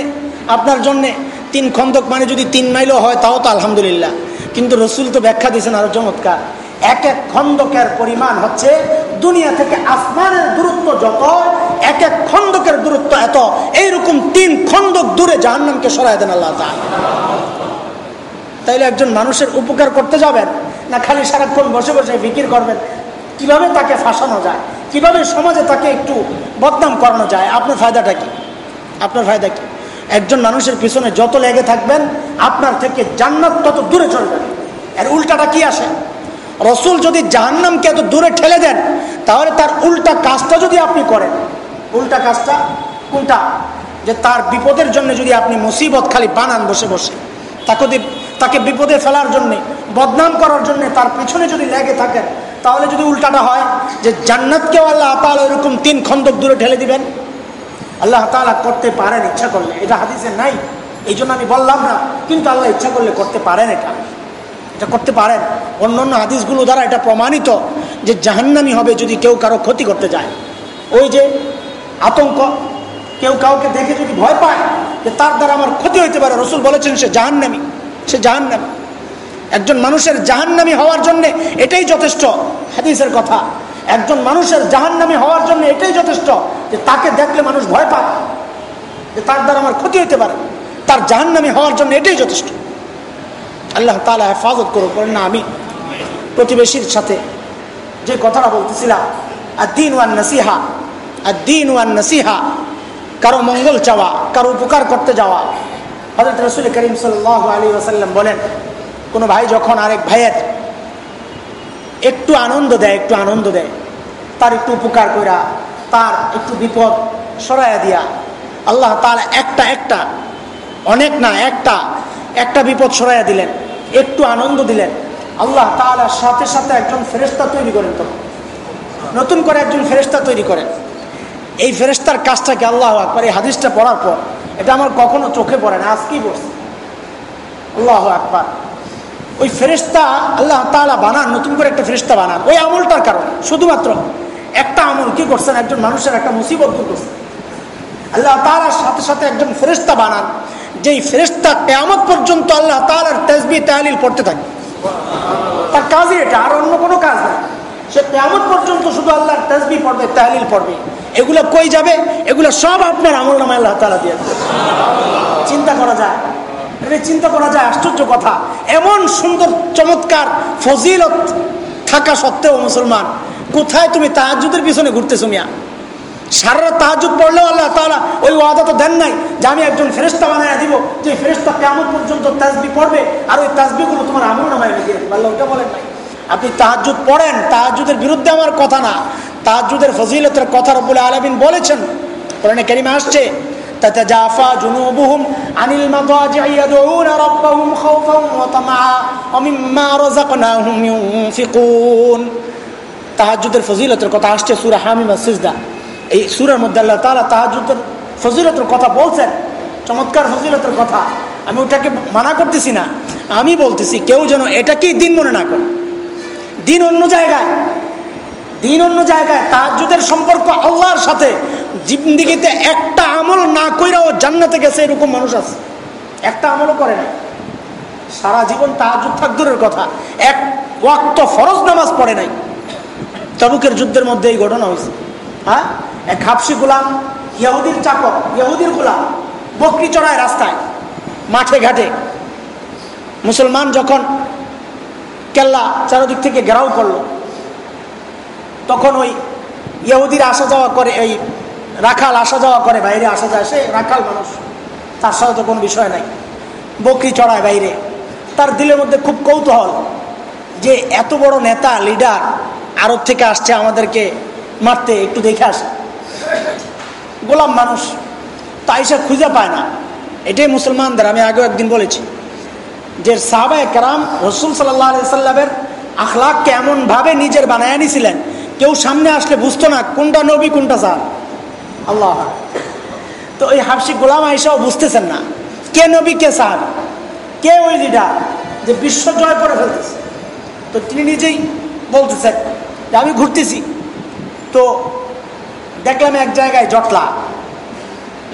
A: আপনার জন্যে তিন খন্দক মানে যদি তিন মাইলও হয়, তাও তো আলহামদুলিল্লাহ। কিন্তু রসুল তো ব্যাখ্যা দিয়েছেন আরও চমৎকার। এক এক খন্দকের পরিমাণ হচ্ছে দুনিয়া থেকে আসমানের দূরত্ব যত, এক এক খন্দকের দূরত্ব এত। এইরকম তিন খন্দক দূরে জাহান্নামকে সরাই দেন আল্লাহ তাইলে একজন মানুষের উপকার করতে যাবেন না খালি সারাক্ষণ বসে বসে বিক্রি করবেন? কীভাবে তাকে ফাঁসানো যায়? কীভাবে সমাজে তাকে একটু বদনাম করানো যায়? আপনার ফায়দাটা কি? আপনার ফায়দা কি? একজন মানুষের পিছনে যত লেগে থাকবেন, আপনার থেকে জান্নাত তত দূরে চলবেন এর উল্টাটা কি আসে রসুল যদি জাহান্নামকে এত দূরে ঠেলে দেন, তাহলে তার উল্টা কাজটা যদি আপনি করেন, উল্টা কাজটা কোনটা? যে তার বিপদের জন্য যদি আপনি মুসিবত খালি বানান বসে বসে, তাকে তাকে বিপদে ফেলার জন্যে, বদনাম করার জন্য তার পিছনে যদি লেগে থাকেন, তাহলে যদি উল্টাটা হয় যে জান্নাতকেও আল্লাহ তালা এরকম তিন খন্দক দূরে ঠেলে দিবেন আল্লাহ তালা করতে পারেন, ইচ্ছা করলে। এটা হাদিসে নাই। এই জন্য আমি বললাম না, কিন্তু আল্লাহ ইচ্ছা করলে করতে পারেন এটা। এটা করতে পারেন। অন্য অন্য হাদিসগুলো দ্বারা এটা প্রমাণিত যে জাহান্নামি হবে যদি কেউ কারও ক্ষতি করতে যায়। ওই যে আতঙ্ক, কেউ কাউকে দেখে যদি ভয় পায় যে তার দ্বারা আমার ক্ষতি হইতে পারে, রসুল বলেছেন সে জাহান্নামি সে জাহান্নামি। একজন মানুষের জাহান্নামি হওয়ার জন্য এটাই যথেষ্ট হাদিসের কথা। একজন মানুষের জাহান্নামি হওয়ার জন্য এটাই যথেষ্ট যে তাকে দেখলে মানুষ ভয় পায়। যে তার দ্বারা আমার ক্ষতি হইতে পারে। তার জাহান্নামি হওয়ার জন্য এটাই যথেষ্ট। আল্লাহ তালা হেফাজত করো করেন না আমি প্রতিবেশীর সাথে যে কথাটা বলতেছিলাম আর দিন ওয়ান নাসিহা আর দিন ওয়ান নাসিহা, কারও মঙ্গল চাওয়া, কারও উপকার করতে যাওয়া। হজরত রসুল করিম সাল আলী আসাল্লাম বলেন, কোনো ভাই যখন আরেক ভাইয়ের একটু আনন্দ দেয়, একটু আনন্দ দেয়। তার একটু উপকার করা তার একটু বিপদ সরাইয়া দিয়া আল্লাহ তার একটা একটা, অনেক না, একটা একটা বিপদ সরাইয়া দিলেন, একটু আনন্দ দিলেন। আল্লাহ তাহলে সাথে সাথে একজন ফেরেস্তা তৈরি করেন তখন নতুন করে একজন ফেরেস্তা তৈরি করেন। এই ফেরেস্তার কাজটাকে আল্লাহ আকবার? এই হাদিসটা পড়ার পর। এটা আমার কখনো চোখে পড়ে না, আজকেই পড়ছে। আল্লাহ আকবার। ওই ফেরিস্তা আল্লাহ তালা বানান, নতুন করে একটা ফেরিস্তা বানান। ওই আমলটার কারণে। শুধুমাত্র একটা আমল কি করছেন? একজন মানুষের একটা মুসিবত দূর করছেন? আল্লাহ তালার সাথে সাথে একজন ফেরিস্তা বানান, যেই ফেরিস্তা কেয়ামত পর্যন্ত আল্লাহ তালার তেজবি তাহলিল পড়তে থাকে। তার কাজই এটা, আর অন্য কোনো কাজ নেই সে কেয়ামত পর্যন্ত শুধু আল্লাহর তেজবি পড়বে, তাহলিল পড়বে। এগুলো কই যাবে? এগুলো সব আপনার আমল নামে আল্লাহ তালা দিয়ে চিন্তা করা যায়। এটা চিন্তা করা যায়, আশ্চর্য কথা। এমন সুন্দর, চমৎকার ফজিলত থাকা সত্ত্বেও মুসলমান, কোথায় তুমি তাহাজুদের পিছনে ঘুরতেছো মিয়া? সারা তাহাজুদ পড়লেও আল্লাহ তালা ওই ওয়াদা তো দেন নাই যে আমি একজন ফেরেস্তা বানায় দিব, যে ফেরেস্তা কেমন পর্যন্ত তাজবি পড়বে আর ওই তাজবিগুলো তোমার আমল নামায় লিখে আল্লাহ ওটা বলেন নাই। আপনি তাহাজুদ পড়েন তাহাজুদের বিরুদ্ধে আমার কথা না। তাহাজুদের ফজিলতের কথা রব্বুল আলমিন বলেছেন। কোরআনে কেরিমে আসছে تتجافى جنوبهم عن المضاجع يدعون ربهم خوفا وطمعا ومما رزقناهم ينفقون তাহাজুদের ফজিলতের কথা আসছে সুরা হামিমা সিজদা এই সুরের মধ্যে আল্লাহ তালা তাহাজুদের ফজিলতের কথা বলছেন চমৎকার ফজিলতের কথা আমি ওটাকে মানা করতেছি না আমি বলতেছি কেউ যেন এটাকেই দিন মনে না করে দিন অন্য জায়গায় দিন অন্য জায়গায় তাহাজুদের সম্পর্ক আল্লাহর সাথে, জিন্দিগিতে একটা আমল না কইরাও জান্নাতে গেছে এরকম মানুষ আছে। একটা আমলও করে না সারা জীবন তাহাজুদ থাক দূরের কথা। এক ওয়াক্ত ফরজ নামাজ পড়ে নাই। তবুকের যুদ্ধের মধ্যে এই ঘটনা হয়েছে। হ্যাঁ? এক হাফসি গোলাম ইহুদির চাকর, ইয়াহুদির গোলাম, বকরি চড়ায় রাস্তায়, মাঠে ঘাটে। মুসলমান যখন কেল্লা চারদিক থেকে ঘেরাও করল তখন ওই ইহুদির আসা যাওয়া করে ওই রাখাল আসা যাওয়া করে, বাইরে আসা যায়। সে রাখাল মানুষ, তার সাথে তো কোনো বিষয় নাই। বকরি চড়ায় বাইরে। তার দিলের মধ্যে খুব কৌতূহল যে এত বড় নেতা লিডার আরব থেকে আসছে আমাদেরকে মারতে, একটু দেখে আসে। গোলাম মানুষ, তাই সে খুঁজে পায় না। এটাই মুসলমানদের, আমি আগেও একদিন বলেছি যে সাহাবায় কেরাম রসুল সাল্লাহ সাল্লামের আখলাককে এমনভাবে নিজের বানায় নিছিলেন কেউ সামনে আসলে বুঝতো না কোনটা নবী, কোনটা সাহ আল্লাহ। তো ওই হাফসি গোলাম আইসাও বুঝতেছেন না, কে নবী, কে সাহাবি কে ওই লিডার যে বিশ্ব জয় করে ফেলতেছে? তো তিনি নিজেই বলতেছেন যে, আমি ঘুরতেছি। তো দেখলাম এক জায়গায় জটলা।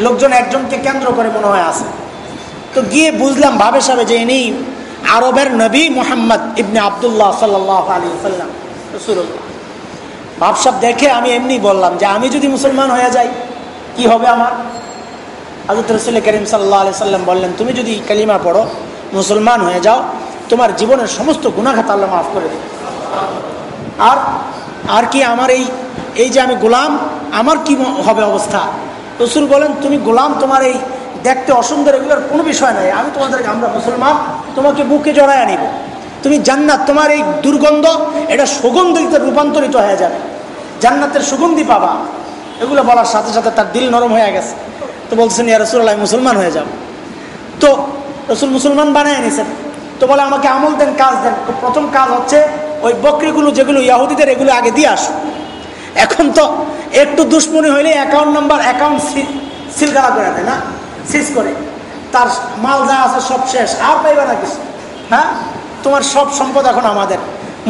A: লোকজন একজনকে কেন্দ্র করে মনে হয় আছে। তো গিয়ে বুঝলাম ভাবে সাবে যে ইনি আরবের নবী মোহাম্মদ ইবনে আবদুল্লাহ সাল্লাহ আলী সাল্লাম রসুল্লাহ ভাবসাব দেখে আমি এমনি বললাম যে আমি যদি মুসলমান হয়ে যাই, কি হবে আমার? হাজরত রসুল করিম সাল্লাহ আলি সাল্লাম বললেন, তুমি যদি কালিমা পড়ো, মুসলমান হয়ে যাও, তোমার জীবনের সমস্ত গুণাঘাত আল্লাহ মাফ করে দেবে। আর আর কি আমার এই এই যে আমি গোলাম, আমার কি হবে অবস্থা? রসুল বলেন, তুমি গোলাম, তোমার এই দেখতে অসুন্দর এগুলোর কোনো বিষয় নাই। আমি তোমাদেরকে, আমরা মুসলমান, তোমাকে বুকে জড়ায় আনিব তুমি জান্নাত, তোমার এই দুর্গন্ধ, এটা সুগন্ধিতে রূপান্তরিত হয়ে যাবে। জান্নাতের সুগন্ধি পাবা। এগুলো বলার সাথে সাথে তার দিল নরম হয়ে গেছে। তো বলছেন ইয়া রসুল্লাহ মুসলমান হয়ে যাও তো রসুল মুসলমান বানায় নিছেন তো বলে, আমাকে আমল দেন, কাজ দেন। তো প্রথম কাজ হচ্ছে, ওই বকরিগুলো, যেগুলো ইয়াহুদিদের, এগুলো আগে দিয়ে আসো। এখন তো একটু দুশ্মনী হইলে অ্যাকাউন্ট নাম্বার অ্যাকাউন্ট সিলগালা করে দেয়, না? সিজ করে। তার মাল যা আছে সব শেষ। আর পাইবে না কিছু। হ্যাঁ? তোমার সব সম্পদ এখন আমাদের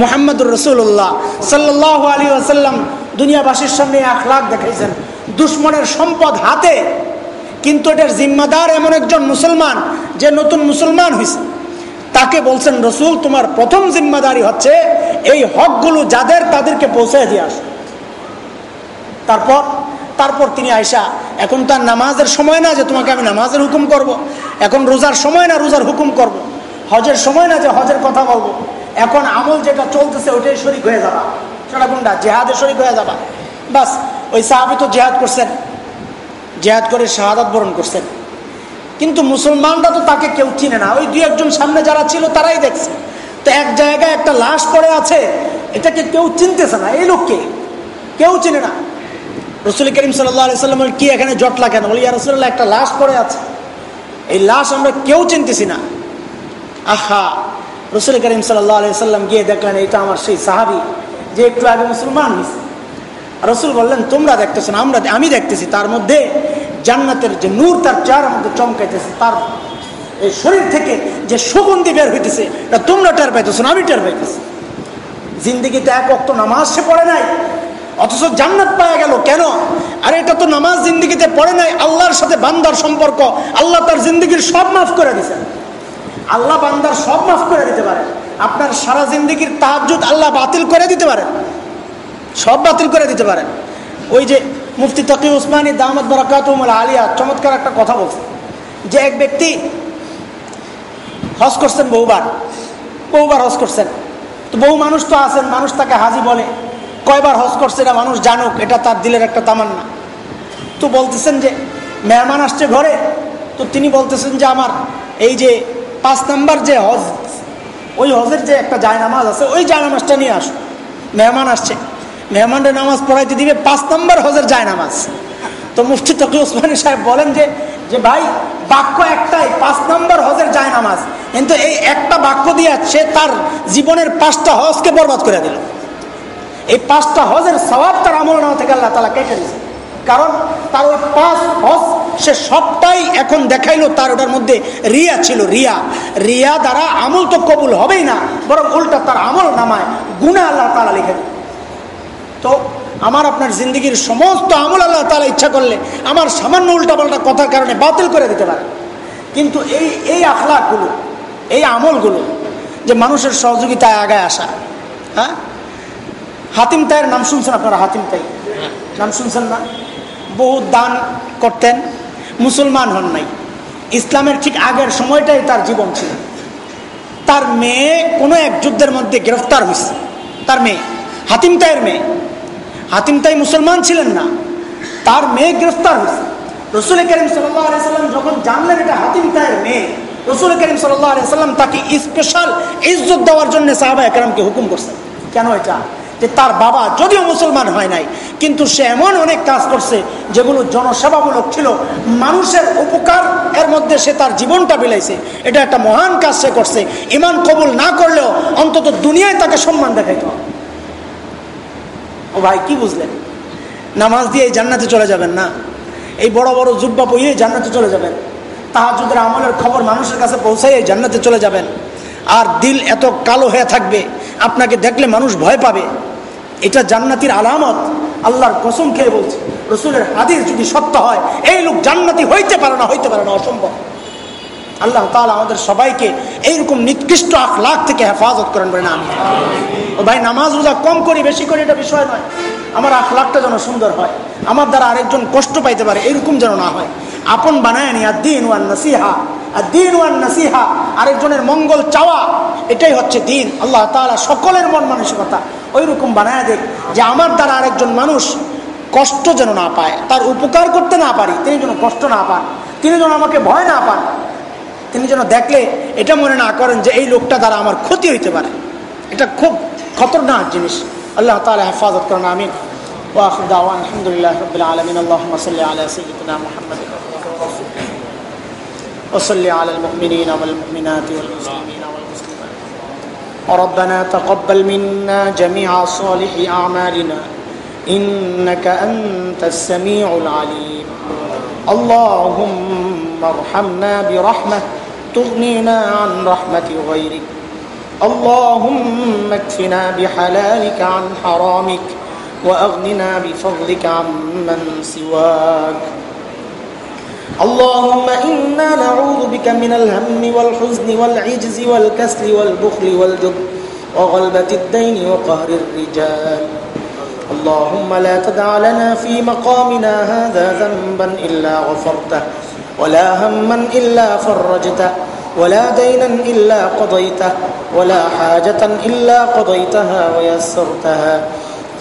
A: মোহাম্মদুর রসুল্লাহ সাল্লাহ আলী আসাল্লাম দুনিয়াবাসীর সামনে আখলাখ দেখাইছেন দুশ্মনের সম্পদ হাতে, কিন্তু এটার জিম্মাদার এমন একজন মুসলমান যে নতুন মুসলমান হয়েছে তাকে বলছেন, রসুল, তোমার প্রথম জিম্মাদারি হচ্ছে এই হকগুলো যাদের তাদেরকে পৌঁছে দিয়ে আস তারপর তারপর তিনি আয়সা এখন তার নামাজের সময় না যে তোমাকে আমি নামাজের হুকুম করব। এখন রোজার সময় না রোজার হুকুম করব। হজের সময় না যে হজের কথা বলব। এখন আমল যেটা চলতেছে, ওইটাই শরিক হয়ে যাবা। সেটা কোনটা জেহাদে শরিক হয়ে যাবা। বাস, ওই সাহাবি তো জেহাদ করছেন। জেহাদ করে শাহাদাত বরণ করছেন। কিন্তু মুসলমানরা তো তাকে কেউ চিনে না। ওই দুই একজন সামনে যারা ছিল, তারাই দেখছে। তো এক জায়গায় একটা লাশ পড়ে আছে, এটাকে কেউ চিনতেছে না। এই লোককে কেউ চিনে না। রসুল করিম সাল্লাম কি এখানে জটলা কেন? বলি রসুল্লাহ একটা লাশ পড়ে আছে। এই লাশ আমরা কেউ চিনতেছি না। আহা রসুল করিম সাল্লাম গিয়ে দেখলেন এটা আমার সেই সাহাবি যে একটু আগে মুসলমান রসুল বললেন, তোমরা দেখতেছো না, আমরা আমি দেখতেছি, তার মধ্যে জান্নাতের যে নূর, তার চেহারার মধ্যে চমকাইতেছে, তার এই শরীর থেকে যে সুগন্ধি বের হইতেছে, এটা তোমরা টের পাইতেছো না, আমি টের পাইতেছি। জিন্দিগিতে এক অক্ত নামাজ সে পড়ে নাই, অথচ জান্নাত পাওয়া গেল কেন? আর, এটা তো নামাজ জিন্দিগিতে পড়ে নাই, আল্লাহর সাথে বান্দার সম্পর্ক, আল্লাহ তার জিন্দিগির সব মাফ করে দিছেন আল্লাহ বান্দার সব মাফ করে দিতে পারে। আপনার সারা জিন্দিগির তাহাজুদ আল্লাহ বাতিল করে দিতে পারেন সব বাতিল করে দিতে পারেন ওই যে মুফতি তকি উসমানী দামদ বরাকাতুমুল আলিয়া, চমৎকার একটা কথা বলছে। যে এক ব্যক্তি হজ করছেন বহুবার বহুবার হজ করছেন। তো বহু মানুষ তো আছেন, মানুষ তাকে হাজি বলে। কয়বার হজ করছে এটা মানুষ জানুক, এটা তার দিলের একটা তামান্না। তো বলতেছেন যে, মেহমান আসছে ঘরে, তো তিনি বলতেছেন যে, আমার এই যে পাঁচ নাম্বার যে হজ, ওই হজের যে একটা জায়নামাজ আছে, ওই জায়নামাজটা নিয়ে আসো। মেহমান আসছে। মেহমানের নামাজ পড়াইতে দিবে পাঁচ নম্বর হজের যায় নামাজ তো মুফতি তকি ওসমানী সাহেব বলেন যে যে ভাই, বাক্য একটাই, পাঁচ নম্বর হজের যায় নামাজ কিন্তু এই একটা বাক্য দিয়ে সে তার জীবনের পাঁচটা হজকে বরবাদ করে দিল। এই পাঁচটা হজের স্বভাব তার আমল নামা থেকে আল্লাহ তালা কেটে দিয়েছে। কারণ তার ওই পাঁচ হজ সে সবটাই এখন দেখাইলো, তার ওটার মধ্যে রিয়া ছিল, রিয়া। রিয়া দ্বারা আমল তো কবুল হবেই না, বরং উল্টা তার আমল নামায় গুণা আল্লাহ তালা লিখে তো আমার আপনার জিন্দগির সমস্ত আমল আল্লাহ তালা ইচ্ছা করলে আমার সামান্য উল্টাপাল্টা কথার কারণে বাতিল করে দিতে পারে। কিন্তু এই এই আখলাকগুলো, এই আমলগুলো যে মানুষের সহযোগিতায় আগায় আসা হ্যাঁ? হাতিম তাইয়ের নাম শুনছেন আপনারা? হাতিম তাই? নাম শুনছেন না? বহু দান করতেন। মুসলমান হন নাই। ইসলামের ঠিক আগের সময়টাই তার জীবন ছিল। তার মেয়ে কোনো এক যুদ্ধের মধ্যে গ্রেফতার হয়েছে তার মেয়ে, হাতিম তাইয়ের মেয়ে। হাতিম তাই মুসলমান ছিলেন না। তার মেয়ে গ্রেফতার হয়েছে রসুল করিম সাল্লাম যখন জানলেন এটা হাতিম তাইয়ের মেয়ে, রসুল করিম সাল্লাম তাকে স্পেশাল ইজ্জত দেওয়ার জন্য সাহাবা একরামকে হুকুম করছেন। কেন এটা? যে তার বাবা যদিও মুসলমান হয় নাই, কিন্তু সে এমন অনেক কাজ করছে যেগুলো জনসেবামূলক ছিল। মানুষের উপকার এর মধ্যে সে তার জীবনটা বিলাইছে। এটা একটা মহান কাজ সে করছে। ইমান কবুল না করলেও অন্তত দুনিয়ায় তাকে সম্মান দেখাইতে ও ভাই, কি বুঝলেন? নামাজ দিয়ে এই জান্নাতে চলে যাবেন না? এই বড় বড় জুব্বা পইয়ে জান্নাতে চলে যাবেন। তাহাজুদের আমলের খবর মানুষের কাছে পৌঁছাই এই জান্নাতে চলে যাবেন। আর দিল এত কালো হয়ে থাকবে আপনাকে দেখলে মানুষ ভয় পাবে। এটা জান্নাতির আলামত। আল্লাহর কসম খেয়ে বলছে, রসুলের হাদিস যদি সত্য হয়, এই লোক জান্নাতি হইতে পারে না, হইতে পারে না, অসম্ভব। আল্লাহ তালা আমাদের সবাইকে এইরকম নিকৃষ্ট আখলাখ থেকে হেফাজত করেন বলে না আমি ও ভাই, নামাজ রোজা কম করি, বেশি করি, এটা বিষয় নয়। আমার আখলাখটা যেন সুন্দর হয়। আমার দ্বারা আরেকজন কষ্ট পাইতে পারে, এরকম যেন না হয়। আপন বানায়নি আর দিন ওয়ান নসিহা। আর দিন ওয়ান নসিহা, আরেকজনের মঙ্গল চাওয়া, এটাই হচ্ছে দিন। আল্লাহ তালা সকলের মন মানসিকতা ওই রকম বানায় দেখ যে আমার দ্বারা আরেকজন মানুষ কষ্ট যেন না পায়, তার উপকার করতে না পারি, তিনি যেন কষ্ট না পান, তিনি যেন আমাকে ভয় না পান, তিনি যেন দেখলে এটা মনে না করেন যে এই লোকটা দ্বারা আমার ক্ষতি হইতে পারে। এটা খুব খতরনাক জিনিস। আল্লাহ তালা হেফাজত করেন আমি আলহামদুলিল্লাহ আলমিন। আল্লাহ সাল্লাহ وصل على المؤمنين والمؤمنات والمسلمين والمسلمات. وربنا تقبل منا جميع صالح أعمالنا إنك أنت السميع العليم. اللهم ارحمنا برحمة تغنينا عن رحمة غيرك. اللهم اكفنا بحلالك عن حرامك وأغننا بفضلك عمن سواك. اللهم إنا نعوذ بك من الهم والحزن والعجز والكسل والبخل والجبن وغلبة الدين وقهر الرجال. اللهم لا تدع لنا في مقامنا هذا ذنبا إلا غفرته ولا هما إلا فرجته ولا دينا إلا قضيته ولا حاجة إلا قضيتها ويسرتها.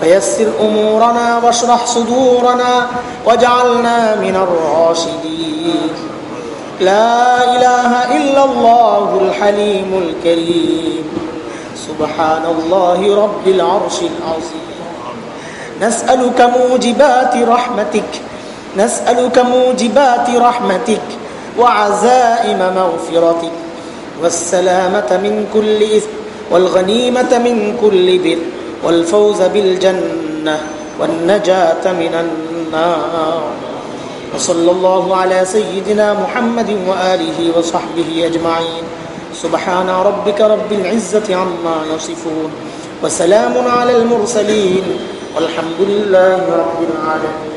A: فيسر أمورنا واشرح صدورنا واجعلنا من الراشدين. لا إله إلا الله الحليم الكريم. سبحان الله رب العرش العظيم. نسألك موجبات رحمتك. نسألك موجبات رحمتك وعزائم مغفرتك. والسلامة من كل إثم والغنيمة من كل بر. والفوز بالجنة والنجاة من النار. وصلى الله على سيدنا محمد وآله وصحبه أجمعين. سبحان ربك رب العزة عما يصفون. وسلام على المرسلين. والحمد لله رب العالمين.